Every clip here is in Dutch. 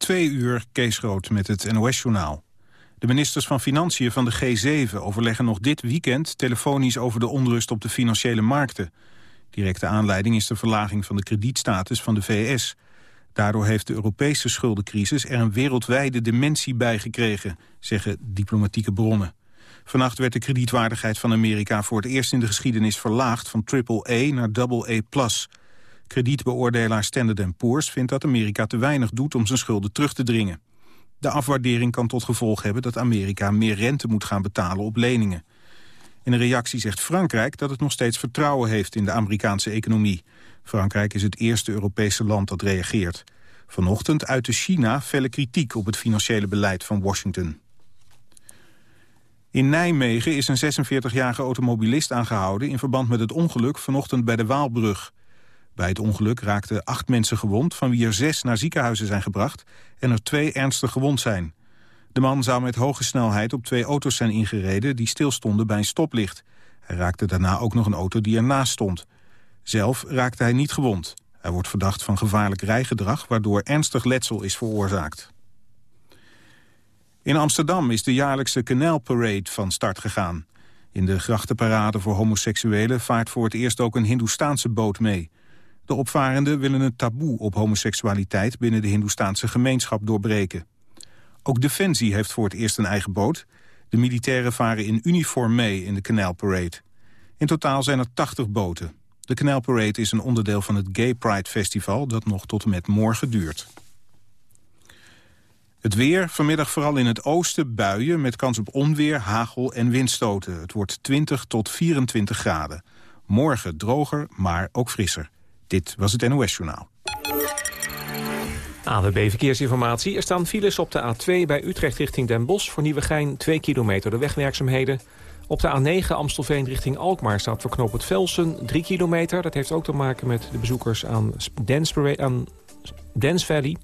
Twee uur, Kees Groot met het NOS-journaal. De ministers van Financiën van de G7 overleggen nog dit weekend... telefonisch over de onrust op de financiële markten. Directe aanleiding is de verlaging van de kredietstatus van de VS. Daardoor heeft de Europese schuldencrisis er een wereldwijde dimensie bij gekregen... zeggen diplomatieke bronnen. Vannacht werd de kredietwaardigheid van Amerika voor het eerst in de geschiedenis verlaagd... van AAA naar AA+. Kredietbeoordelaar Standard Poor's vindt dat Amerika te weinig doet om zijn schulden terug te dringen. De afwaardering kan tot gevolg hebben dat Amerika meer rente moet gaan betalen op leningen. In een reactie zegt Frankrijk dat het nog steeds vertrouwen heeft in de Amerikaanse economie. Frankrijk is het eerste Europese land dat reageert. Vanochtend uitte China felle kritiek op het financiële beleid van Washington. In Nijmegen is een 46-jarige automobilist aangehouden... in verband met het ongeluk vanochtend bij de Waalbrug. Bij het ongeluk raakten acht mensen gewond... van wie er zes naar ziekenhuizen zijn gebracht... en er twee ernstig gewond zijn. De man zou met hoge snelheid op twee auto's zijn ingereden... die stilstonden bij een stoplicht. Hij raakte daarna ook nog een auto die ernaast stond. Zelf raakte hij niet gewond. Hij wordt verdacht van gevaarlijk rijgedrag... waardoor ernstig letsel is veroorzaakt. In Amsterdam is de jaarlijkse Canal Parade van start gegaan. In de grachtenparade voor homoseksuelen vaart voor het eerst ook een Hindoestaanse boot mee. De opvarenden willen een taboe op homoseksualiteit binnen de Hindoestaanse gemeenschap doorbreken. Ook Defensie heeft voor het eerst een eigen boot. De militairen varen in uniform mee in de Canal Parade. In totaal zijn er 80 boten. De Canal Parade is een onderdeel van het Gay Pride Festival... dat nog tot en met morgen duurt. Het weer, vanmiddag vooral in het oosten buien... met kans op onweer, hagel en windstoten. Het wordt 20 tot 24 graden. Morgen droger, maar ook frisser. Dit was het NOS Journaal. AWB Verkeersinformatie. Er staan files op de A2 bij Utrecht richting Den Bosch... voor Nieuwegein 2 kilometer de wegwerkzaamheden. Op de A9 Amstelveen richting Alkmaar staat voor knoop het Velsen 3 kilometer. Dat heeft ook te maken met de bezoekers aan Dance, aan Dance Valley.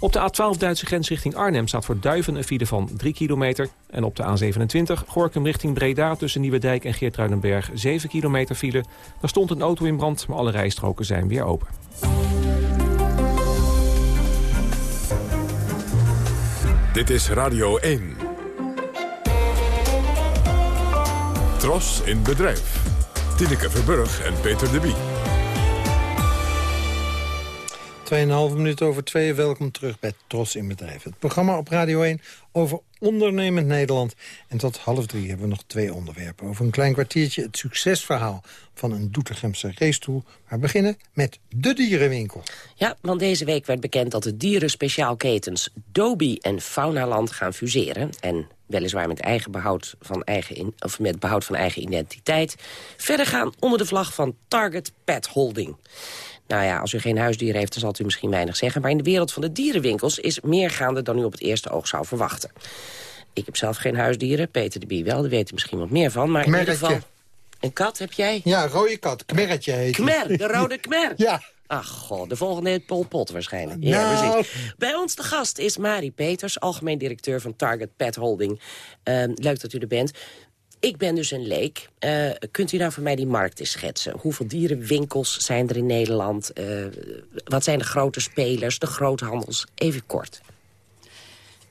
Op de A12 Duitse grens richting Arnhem staat voor Duiven een file van 3 kilometer. En op de A27 Gorkum richting Breda tussen Nieuwedijk en Geertruidenberg 7 kilometer file. Daar stond een auto in brand, maar alle rijstroken zijn weer open. Dit is Radio 1. Tros in bedrijf. Tineke Verburg en Peter de Bie. 2,5 minuten over twee. Welkom terug bij Tros in Bedrijf. Het programma op Radio 1 over ondernemend Nederland. En tot half drie hebben we nog twee onderwerpen. Over een klein kwartiertje het succesverhaal van een Doetinchemse racestoel. Maar beginnen met de dierenwinkel. Ja, want deze week werd bekend dat de dierenspeciaalketens Dobi en Faunaland gaan fuseren. En weliswaar met, eigen behoud van eigen of met behoud van eigen identiteit... verder gaan onder de vlag van Target Pet Holding. Nou ja, als u geen huisdier heeft, dan zal u misschien weinig zeggen. Maar in de wereld van de dierenwinkels is meer gaande dan u op het eerste oog zou verwachten. Ik heb zelf geen huisdieren, Peter de Bie wel, daar weet u misschien wat meer van. Maar in ieder geval... Een kat heb jij? Ja, een rode kat. Kmerretje heet Kmer, de rode kmer. ja. Ach god, de volgende heet Pol Pot waarschijnlijk. Ja, nou. precies. Bij ons de gast is Marie Peters, algemeen directeur van Target Pet Holding. Ehm, leuk dat u er bent. Ik ben dus een leek. Uh, kunt u nou voor mij die markt eens schetsen? Hoeveel dierenwinkels zijn er in Nederland? Uh, wat zijn de grote spelers, de groothandels? Even kort.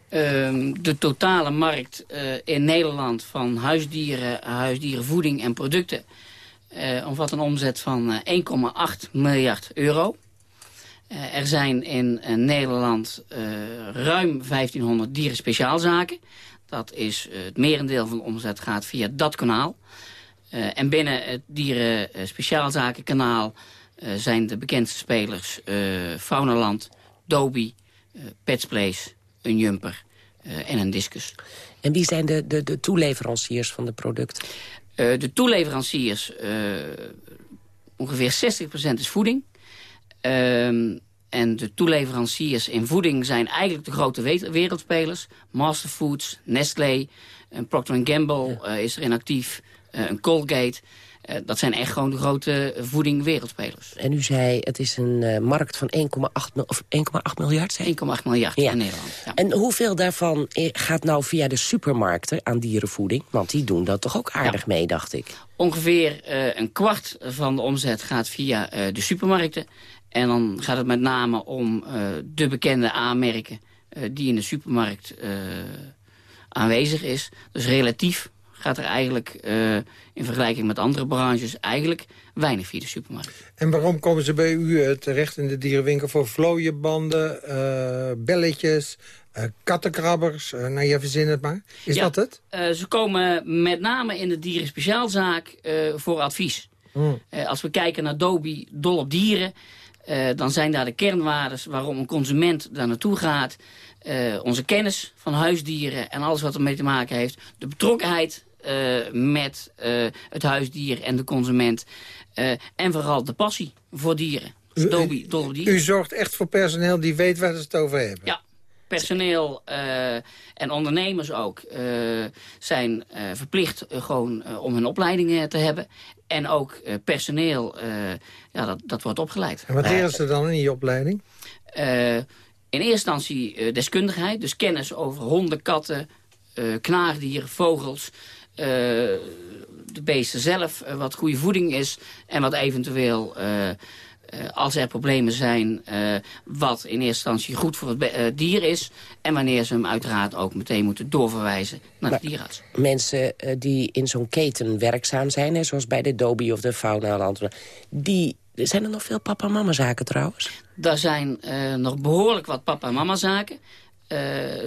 Uh, de totale markt uh, in Nederland van huisdieren, huisdierenvoeding en producten... omvat een omzet van 1,8 miljard euro. er zijn in Nederland ruim 1500 dierenspeciaalzaken. Dat is eh, het merendeel van de omzet gaat via dat kanaal. Uh, en binnen het dieren uh, speciaalzakenkanaal uh, zijn de bekendste spelers Faunaland, Dobi, Pets Place, een Jumper en een Discus. En wie zijn de, de, de toeleveranciers van de producten? de toeleveranciers, ongeveer 60% is voeding. En de toeleveranciers in voeding zijn eigenlijk de grote wereldspelers. Masterfoods, Nestlé, en Procter Gamble ja. uh, is erin actief, uh, een Colgate. Uh, dat zijn echt gewoon de grote voeding wereldspelers. En u zei, het is een markt van 1,8 miljard? 1,8 miljard ja. in Nederland. Ja. En hoeveel daarvan gaat nou via de supermarkten aan dierenvoeding? Want die doen dat toch ook aardig mee, dacht ik. Ongeveer een kwart van de omzet gaat via de supermarkten. En dan gaat het met name om uh, de bekende aanmerken. die in de supermarkt aanwezig is. Dus relatief gaat er eigenlijk in vergelijking met andere branches eigenlijk weinig via de supermarkt. En waarom komen ze bij u terecht in de dierenwinkel voor vlooienbanden, belletjes, uh, kattenkrabbers, uh, nou je verzin het maar. Is dat het? Uh, ze komen met name in de dierenspeciaalzaak voor advies. Hmm. als we kijken naar Dobi, dol op dieren... dan zijn daar de kernwaarden waarom een consument daar naartoe gaat. onze kennis van huisdieren en alles wat ermee te maken heeft. De betrokkenheid met het huisdier en de consument. en vooral de passie voor dieren. Dus op dieren. U zorgt echt voor personeel die weet waar ze het over hebben? Ja, personeel uh, en ondernemers ook uh, zijn uh, verplicht gewoon om hun opleidingen te hebben. En ook personeel, ja, dat, dat wordt opgeleid. En wat leren ze dan in die opleiding? in eerste instantie deskundigheid, dus kennis over honden, katten, knaagdieren, vogels... de beesten zelf, wat goede voeding is en wat eventueel uh, als er problemen zijn uh, wat in eerste instantie goed voor het uh, dier is... en wanneer ze hem uiteraard ook meteen moeten doorverwijzen naar de dierenarts. Mensen die in zo'n keten werkzaam zijn, hè, zoals bij de Dobie of de Fauna... die zijn er nog veel papa-mama zaken trouwens? Er zijn nog behoorlijk wat papa- en mama zaken.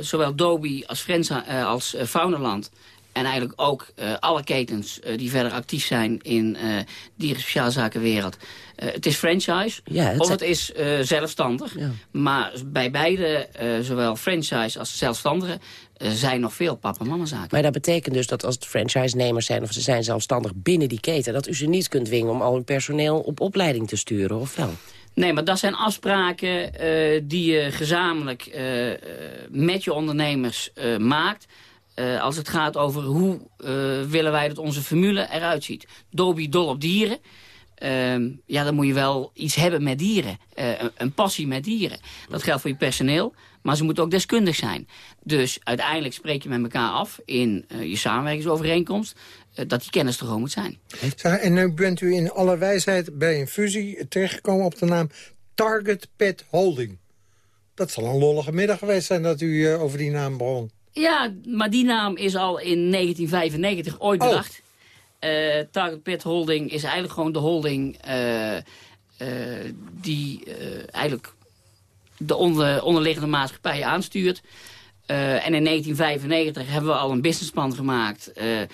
zowel Dobie als, Frenza, als Faunaland en eigenlijk ook uh, alle ketens uh, die verder actief zijn in uh, dieren speciaalzakenwereld. het is franchise ja, het of het is zelfstandig. Ja. Maar bij beide, zowel franchise als zelfstandige, zijn nog veel papa-mama zaken. Maar dat betekent dus dat als het franchise-nemers zijn... of ze zijn zelfstandig binnen die keten... dat u ze niet kunt dwingen om al hun personeel op opleiding te sturen, of wel? Nee, maar dat zijn afspraken die je gezamenlijk met je ondernemers maakt... Uh, als het gaat over hoe uh, willen wij dat onze formule eruit ziet. Dobie dol op dieren. Uh, ja, dan moet je wel iets hebben met dieren. Uh, een, een, passie met dieren. Dat geldt voor je personeel, maar ze moeten ook deskundig zijn. Dus uiteindelijk spreek je met elkaar af in je samenwerkingsovereenkomst... dat die kennis er gewoon moet zijn. En nu bent u in alle wijsheid bij een fusie terechtgekomen op de naam Target Pet Holding. Dat zal een lollige middag geweest zijn dat u over die naam begon. Ja, maar die naam is al in 1995 ooit oh. bedacht. Uh, Target Pet Holding is eigenlijk gewoon de holding uh, uh, die eigenlijk de onder, onderliggende maatschappijen aanstuurt. Uh, en in 1995 hebben we al een businessplan gemaakt... Uh, uh,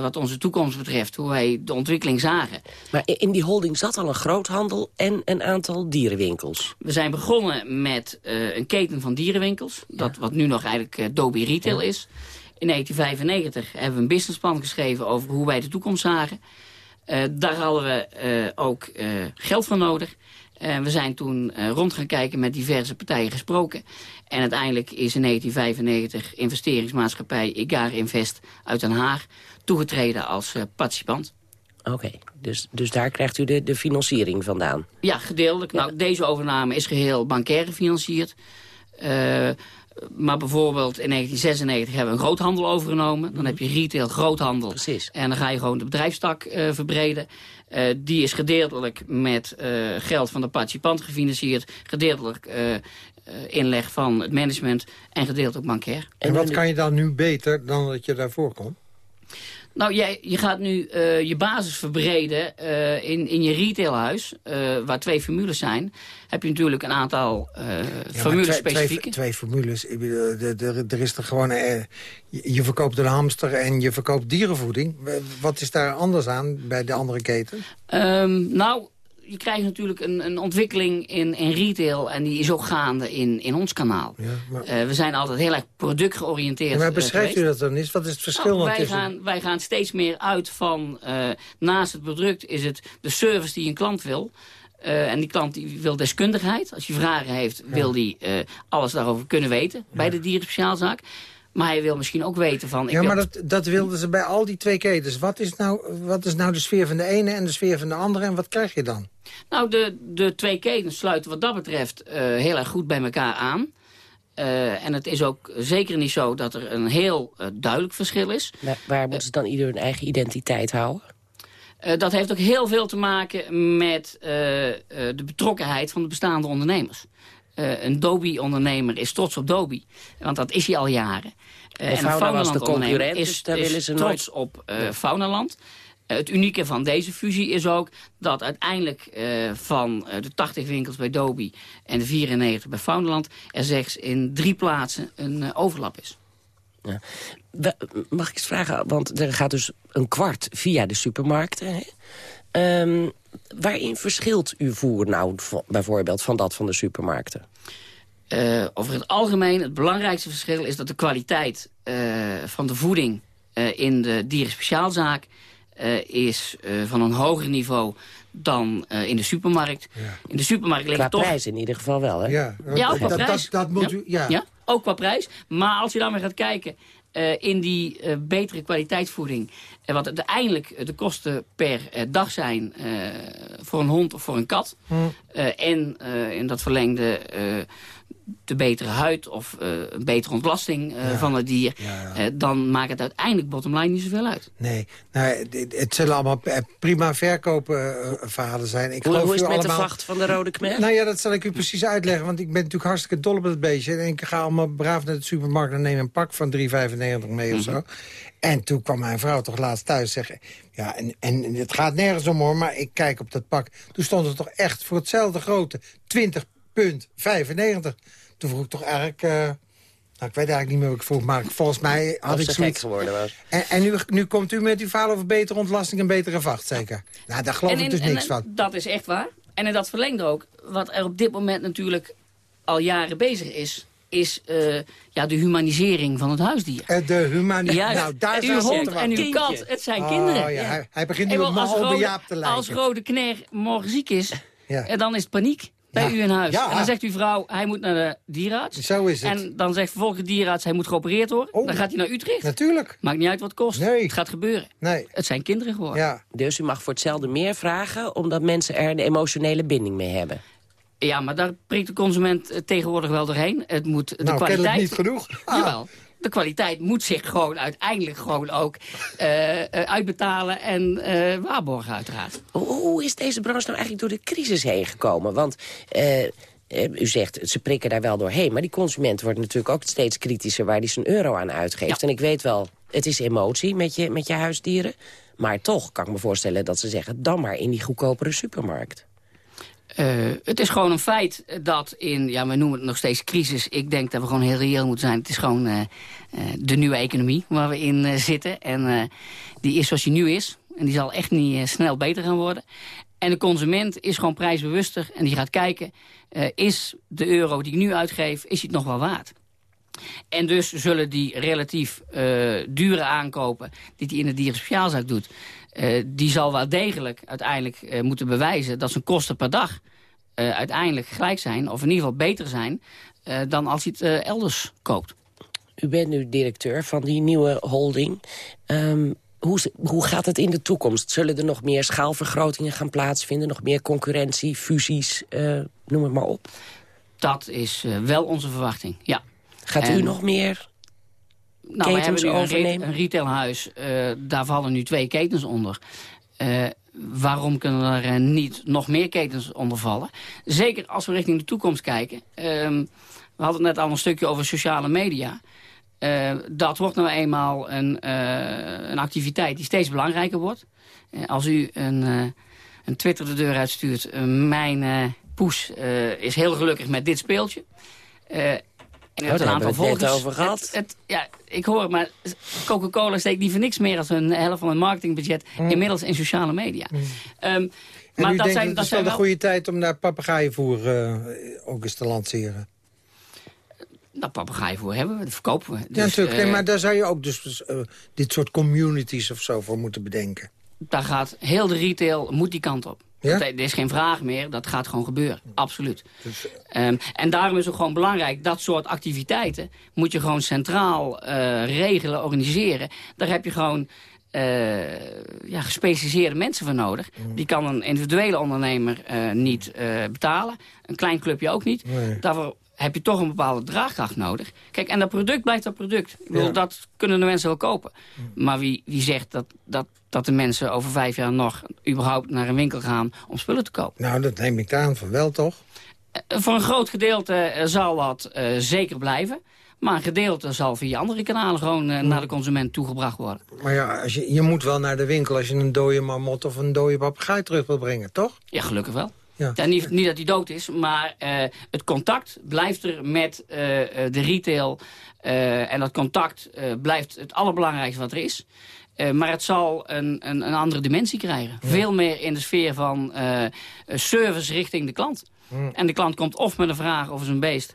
wat onze toekomst betreft, hoe wij de ontwikkeling zagen. Maar in die holding zat al een groothandel en een aantal dierenwinkels. We zijn begonnen met een keten van dierenwinkels. Dat wat nu nog eigenlijk Dobie Retail is. In 1995 hebben we een businessplan geschreven over hoe wij de toekomst zagen. daar hadden we ook geld voor nodig. Uh, we zijn toen uh, rond gaan kijken met diverse partijen gesproken. En uiteindelijk is in 1995 investeringsmaatschappij Igar Invest uit Den Haag toegetreden als uh, participant. Oké, dus, dus daar krijgt u de, de financiering vandaan? Ja, gedeeltelijk. Nou, deze overname is geheel bankair gefinancierd. Maar bijvoorbeeld in 1996 hebben we een groothandel overgenomen. Dan heb je retail, groothandel. Precies. En dan ga je gewoon de bedrijfstak verbreden. Uh, die is gedeeltelijk met uh, geld van de participant gefinancierd. Gedeeltelijk uh, inleg van het management en gedeeltelijk bankair. En wat kan je dan nu beter dan dat je daarvoor komt? Nou, jij, je gaat nu uh, je basis verbreden uh, in, in je retailhuis, uh, waar twee formules zijn. Heb je natuurlijk een aantal ja, formules specifieke. Twee, twee, formules. Er is er gewoon... je verkoopt een hamster en je verkoopt dierenvoeding. Wat is daar anders aan bij de andere keten? Um, nou, je krijgt natuurlijk een, een ontwikkeling in, in retail... en die is ook gaande in, in ons kanaal. Ja, maar... uh, we zijn altijd heel erg productgeoriënteerd ja, Maar eh, beschrijft u dat dan eens? Wat is het verschil nou, wij, gaan, wij gaan steeds meer uit van... Uh, naast het product is het de service die een klant wil... Uh, en die klant die wil deskundigheid. Als je vragen heeft, ja. wil die uh, alles daarover kunnen weten... bij de dierenspeciaalzaak. Maar hij wil misschien ook weten van... Ik ja, maar dat, dat wilden ze bij al die twee ketens. Wat is, nou, wat is nou de sfeer van de ene en de sfeer van de andere... en wat krijg je dan? Nou, de, de twee ketens sluiten wat dat betreft uh, heel erg goed bij elkaar aan. Uh, en het is ook zeker niet zo dat er een heel uh, duidelijk verschil is. Maar waar moeten ze dan ieder hun eigen identiteit houden? dat heeft ook heel veel te maken met de betrokkenheid van de bestaande ondernemers. Een Dobie-ondernemer is trots op Dobie. Want dat is hij al jaren. Uh, en Fauna een was de concurrent, is, dus is willen ze trots nooit... op uh, Faunaland. Uh, het unieke van deze fusie is ook dat uiteindelijk van de 80 winkels bij Dobie en de 94 bij Faunaland er slechts in drie plaatsen een overlap is. Ja. Mag ik eens vragen, want er gaat dus een kwart via de supermarkten. Hè? Um, waarin verschilt uw voer nou bijvoorbeeld van dat van de supermarkten? Uh, over het algemeen, het belangrijkste verschil is dat de kwaliteit uh, van de voeding uh, in de dierenspeciaalzaak is van een hoger niveau dan in de supermarkt. Ja. In de supermarkt ligt toch... prijs in ieder geval wel, hè? Ja, ja ook qua dat, prijs. Dat, dat moet ja. u, ja. ja. ook qua prijs. Maar als je dan weer gaat kijken uh, in die uh, betere kwaliteitsvoeding. En wat uiteindelijk de kosten per uh, dag zijn voor een hond of voor een kat. Hmm. en in dat verlengde de betere huid of een betere ontlasting Ja. van het dier. Ja, ja. dan maakt het uiteindelijk bottom line niet zoveel uit. Nee, nou, het, het zullen allemaal eh, prima verkoopverhalen zijn. Ik Hoe, geloof hoe is het met de vacht van de Rode Khmer? Nou ja, dat zal ik u precies uitleggen. Want ik ben natuurlijk hartstikke dol op het beestje. En ik ga allemaal braaf naar de supermarkt en neem een pak van 3,95 mee of zo. En toen kwam mijn vrouw toch laatst thuis zeggen... Ja, en, en het gaat nergens om hoor, maar ik kijk op dat pak. Toen stond het toch echt voor hetzelfde grote 20,95. Toen vroeg ik toch eigenlijk... eh, nou, ik weet eigenlijk niet meer wat ik vroeg, maar volgens mij had Of ik zoiets... geworden was. En, en nu, nu komt u met uw verhaal over betere ontlasting en betere vacht, zeker? Nou, daar geloof ik dus niks van. Dat is echt waar. En in dat verlengde ook, wat er op dit moment natuurlijk al jaren bezig is... is eh, ja, de humanisering van het huisdier. Eh, De humaniteit. Juist. Nou, daar uw hond en uw Kindje. kat, het zijn Oh, kinderen. ja, hij, hij begint nu op Jaap te lijken. als rode kner morgen ziek is, Ja. en dan is het paniek bij Ja. u in huis. Ja. En dan zegt uw vrouw, hij moet naar de dierenarts. Zo is het. En dan zegt vervolgens de dierenarts, hij moet geopereerd worden. Oh. Dan gaat hij naar Utrecht. Natuurlijk. Maakt niet uit wat het kost. Nee. Het gaat gebeuren. Nee. Het zijn kinderen geworden. Ja. Dus u mag voor hetzelfde meer vragen... omdat mensen er een emotionele binding mee hebben. Ja, maar daar prikt de consument eh, tegenwoordig wel doorheen. Het moet de nou, kwaliteit... niet genoeg. Ah. Jawel. De kwaliteit moet zich gewoon uiteindelijk gewoon ook eh, eh, uitbetalen en eh, waarborgen uiteraard. Hoe, hoe is deze branche nou eigenlijk door de crisis heen gekomen? Want u zegt, ze prikken daar wel doorheen... maar die consument wordt natuurlijk ook steeds kritischer... waar hij zijn euro aan uitgeeft. Ja. En ik weet wel, het is emotie met je, met je huisdieren... maar toch kan ik me voorstellen dat ze zeggen... dan maar in die goedkopere supermarkt. Eh, het is gewoon een feit dat in, ja, we noemen het nog steeds crisis. Ik denk dat we gewoon heel reëel moeten zijn. Het is gewoon eh, eh, de nieuwe economie waar we in zitten. En die is zoals die nu is. En die zal echt niet snel beter gaan worden. En de consument is gewoon prijsbewuster. En die gaat kijken, is de euro die ik nu uitgeef, is die nog wel waard? En dus zullen die relatief dure aankopen die hij in de dierenspeciaalzaak doet... eh, die zal wel degelijk uiteindelijk eh, moeten bewijzen dat zijn kosten per dag eh, uiteindelijk gelijk zijn... of in ieder geval beter zijn dan als hij het elders koopt. U bent nu directeur van die nieuwe holding. Ehm, hoe, hoe gaat het in de toekomst? Zullen er nog meer schaalvergrotingen gaan plaatsvinden? Nog meer concurrentie, fusies, noem het maar op? Dat is wel onze verwachting, ja. Gaat u nog meer Nou, we hebben nu een, re overnemen? een retailhuis, eh, daar vallen nu twee ketens onder. Eh, waarom kunnen er eh, niet nog meer ketens onder vallen? Zeker als we richting de toekomst kijken. Ehm, we hadden het net al een stukje over sociale media. Dat wordt nou eenmaal een, een activiteit die steeds belangrijker wordt. Als u een, een Twitter de deur uitstuurt... mijn poes is heel gelukkig met dit speeltje... U hebt een aantal we het volgers. over gehad. Het, het- ja, ik hoor het, maar Coca-Cola steekt niet voor niks meer... als een helft van hun marketingbudget inmiddels in sociale media. Ehm, En maar u dat denkt, zijn, het dat is wel de goede tijd om daar papegaaienvoer eh, ook eens te lanceren. Nou, papegaaienvoer hebben we, dat verkopen we. ja, Dus, natuurlijk. Nee, eh, maar daar zou je ook dus, dus, eh, dit soort communities of zo voor moeten bedenken. daar gaat heel de retail moet die kant op. Ja? Dat, er is geen vraag meer, dat gaat gewoon gebeuren. Absoluut. Dus, Ehm, en daarom is het gewoon belangrijk, dat soort activiteiten... moet je gewoon centraal eh, regelen, organiseren. Daar heb je gewoon eh, ja, gespecialiseerde mensen voor nodig. Mm. Die kan een individuele ondernemer eh, niet eh, betalen. Een klein clubje ook niet. Nee. Daarvoor heb je toch een bepaalde draagkracht nodig. Kijk, en dat product blijft dat product. Ik bedoel, Ja. Dat kunnen de mensen wel kopen. Maar wie, wie zegt dat, dat, dat de mensen over vijf jaar nog... überhaupt naar een winkel gaan om spullen te kopen? nou, dat neem ik aan van wel, toch? voor een groot gedeelte zal dat zeker blijven. Maar een gedeelte zal via andere kanalen gewoon naar de consument toegebracht worden. Maar ja, als je, je moet wel naar de winkel als je een dode marmot of een dode papegaai terug wil brengen, toch? Ja, gelukkig wel. Ja. niet, niet, dat hij dood is, maar uh, het contact blijft er met uh, de retail. Uh, en dat contact blijft het allerbelangrijkste wat er is. maar het zal een, een, een andere dimensie krijgen. Veel meer in de sfeer van service richting de klant. En de klant komt of met een vraag of een beest.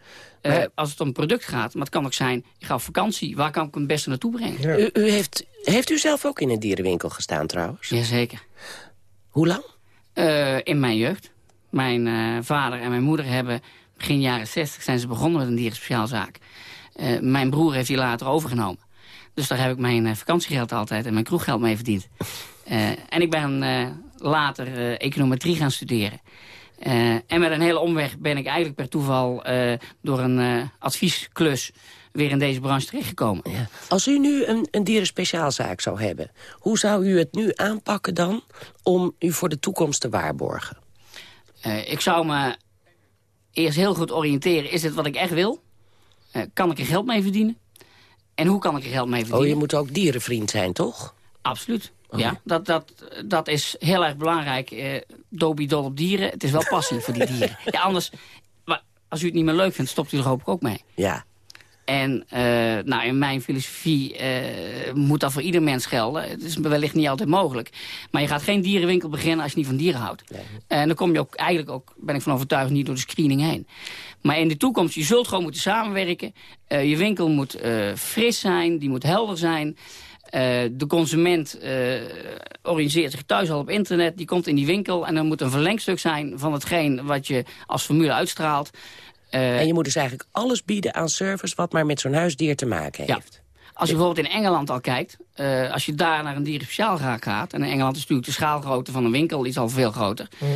als het om een product gaat. Maar het kan ook zijn, ik ga op vakantie. Waar kan ik hem het beste naartoe brengen? U, u, heeft, heeft u zelf ook in een dierenwinkel gestaan trouwens? Jazeker. Hoe lang? in mijn jeugd. Mijn uh, vader en mijn moeder hebben begin jaren 60 zijn ze begonnen met een dierenspeciaalzaak. Uh, mijn broer heeft die later overgenomen. Dus daar heb ik mijn uh, vakantiegeld altijd en mijn kroeggeld mee verdiend. en ik ben later econometrie gaan studeren. en met een hele omweg ben ik eigenlijk per toeval door een adviesklus weer in deze branche terechtgekomen. Ja. Als u nu een, een dierenspeciaalzaak zou hebben, hoe zou u het nu aanpakken dan om u voor de toekomst te waarborgen? Uh, ik zou me eerst heel goed oriënteren. Is dit wat ik echt wil? Uh, kan ik er geld mee verdienen? En hoe kan ik er geld mee verdienen? Oh, je moet ook dierenvriend zijn, toch? Absoluut. Oh. Ja, dat, dat, dat is heel erg belangrijk. Uh, Dobie dol op dieren. Het is wel passie voor die dieren. Ja, anders, maar als u het niet meer leuk vindt, stopt u er hoop ik ook mee. Ja. En uh, nou, in mijn filosofie uh, moet dat voor ieder mens gelden. Het is wellicht niet altijd mogelijk. Maar je gaat geen dierenwinkel beginnen als je niet van dieren houdt. En dan kom je ook eigenlijk ook, ben ik van overtuigd, niet door de screening heen. Maar in de toekomst, je zult gewoon moeten samenwerken. Uh, je winkel moet fris zijn, die moet helder zijn. de consument oriënteert zich thuis al op internet. Die komt in die winkel en dan moet een verlengstuk zijn van hetgeen wat je als formule uitstraalt. Uh, en je moet dus eigenlijk alles bieden aan service... wat maar met zo'n huisdier te maken heeft. Als je bijvoorbeeld in Engeland al kijkt... Uh, als je daar naar een dierenspeciaal gaat... en in Engeland is natuurlijk de schaalgrootte van een winkel is al veel groter... Mm.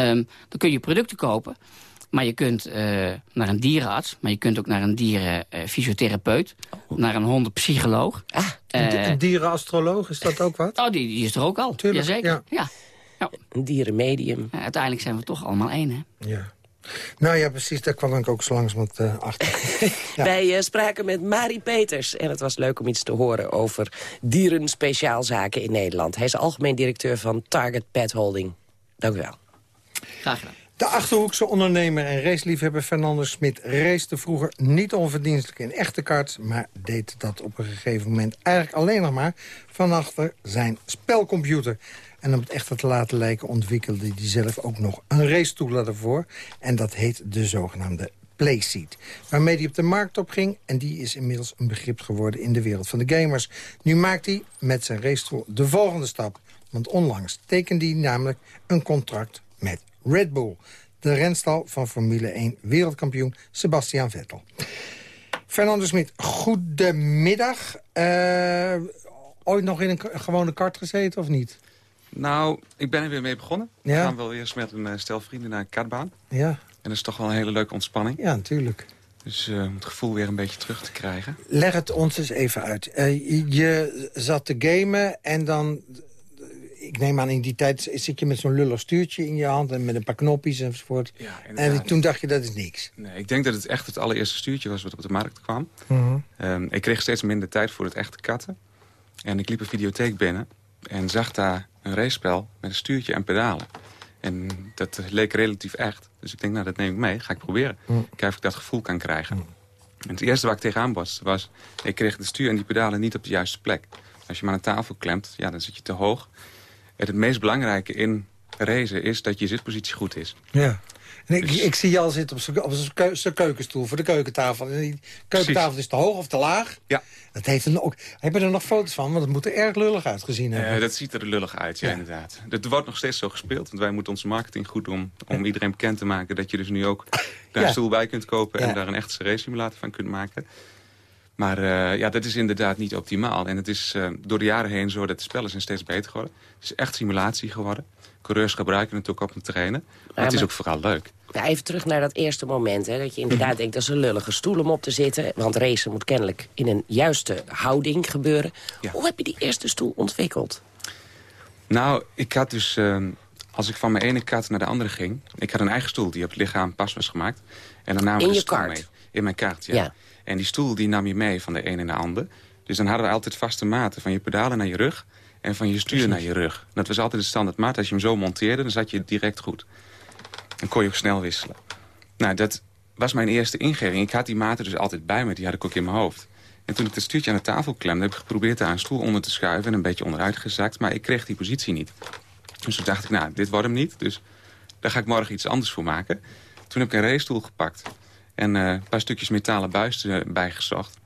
Um, dan kun je producten kopen... Maar je kunt uh, naar een dierenarts, maar je kunt ook naar een dierenfysiotherapeut, oh. naar een hondenpsycholoog. Ah, uh, een dierenastroloog, is dat ook wat? Oh, die, die is er ook al, Tuurlijk, Jazeker. Ja. ja. ja. Een dierenmedium. Ja, uiteindelijk zijn we toch allemaal één, hè? Ja. Nou ja, precies. Daar kwam ik ook zo langs met uh, achter. Wij uh, spraken met Marie Peters. En het was leuk om iets te horen over dierenspeciaalzaken in Nederland. Hij is algemeen directeur van Target Pet Holding. Dank u wel. Graag gedaan. De Achterhoekse ondernemer en raceliefhebber Fernando Smit race vroeger niet onverdienstelijk in echte karts... maar deed dat op een gegeven moment eigenlijk alleen nog maar van achter zijn spelcomputer. En om het echt te laten lijken ontwikkelde hij zelf ook nog een racestoel ervoor. En dat heet de zogenaamde Playseat. Waarmee hij op de markt op ging. En die is inmiddels een begrip geworden in de wereld van de gamers. Nu maakt hij met zijn racestoel de volgende stap. Want onlangs tekende hij namelijk een contract met Red Bull. De renstal van Formule 1 wereldkampioen Sebastian Vettel. Fernando Smit, goedemiddag. Uh, ooit nog in een gewone kart gezeten of niet? Nou, ik ben er weer mee begonnen. We gaan wel eerst met een eh, stel vrienden naar een kartbaan. Ja. En dat is toch wel een hele leuke ontspanning. Ja, natuurlijk. Dus uh, om het gevoel weer een beetje terug te krijgen. Leg het ons eens even uit. Uh, je zat te gamen en dan... Ik neem aan, in die tijd zit je met zo'n lullig stuurtje in je hand... en met een paar knopjes enzovoort. Ja, en toen dacht je, dat is niks. Nee, ik denk dat het echt het allereerste stuurtje was wat op de markt kwam. Uh um, ik kreeg steeds minder tijd voor het echte katten. En ik liep een videotheek binnen en zag daar een racepel met een stuurtje en pedalen. En dat leek relatief echt. Dus ik denk, nou, dat neem ik mee. Ga ik proberen. Mm. Kijken of ik dat gevoel kan krijgen. En het eerste waar ik tegenaan was, was... ik kreeg de stuur en die pedalen niet op de juiste plek. Als je maar aan tafel klemt, ja, dan zit je te hoog. En het meest belangrijke in racen is dat je zitpositie goed is. Ja. Ik, dus- ik, zie je al zitten op zijn keukenstoel voor de keukentafel. En die keukentafel is te hoog of te laag. Ja. Dat heeft een ook, hebben er nog foto's van? Want het moet er erg lullig uitgezien hebben. Uh, dat ziet er lullig uit, ja, inderdaad. Het wordt nog steeds zo gespeeld. Want wij moeten onze marketing goed doen om iedereen bekend te maken... dat je dus nu ook daar een stoel bij kunt kopen... en daar een echte race simulator van kunt maken. Maar uh, ja, dat is inderdaad niet optimaal. En het is uh, door de jaren heen zo dat de spellen zijn steeds beter geworden. Het is echt simulatie geworden. Coureurs gebruiken ook op hun trainen. Maar het is ook vooral leuk. Even terug naar dat eerste moment. Hè, dat je inderdaad denkt, dat is een lullige stoel om op te zitten. Want racen moet kennelijk in een juiste houding gebeuren. Hoe heb je die eerste stoel ontwikkeld? Nou, ik had dus uh, als ik van mijn ene kat naar de andere ging... ik had een eigen stoel die op het lichaam pas was gemaakt. En dan namen we de je stoel mee. In mijn kaart, ja. Ja. En die stoel die nam je mee van de een en de ander. Dus dan hadden we altijd vaste maten. Van je pedalen naar je rug en van je stuur naar je rug. Dat was altijd de standaard maat. Als je hem zo monteerde, dan zat je direct goed. Dan kon je ook snel wisselen. Nou, dat was mijn eerste ingeving. Ik had die maten dus altijd bij me. Die had ik ook in mijn hoofd. En toen ik het stuurtje aan de tafel klemde... heb ik geprobeerd daar een stoel onder te schuiven... en een beetje onderuit gezakt. Maar ik kreeg die positie niet. Dus toen dacht ik, nou, dit wordt hem niet. Dus daar ga ik morgen iets anders voor maken. Toen heb ik een racestoel gepakt. En eh, een paar stukjes metalen buis erbij gezocht.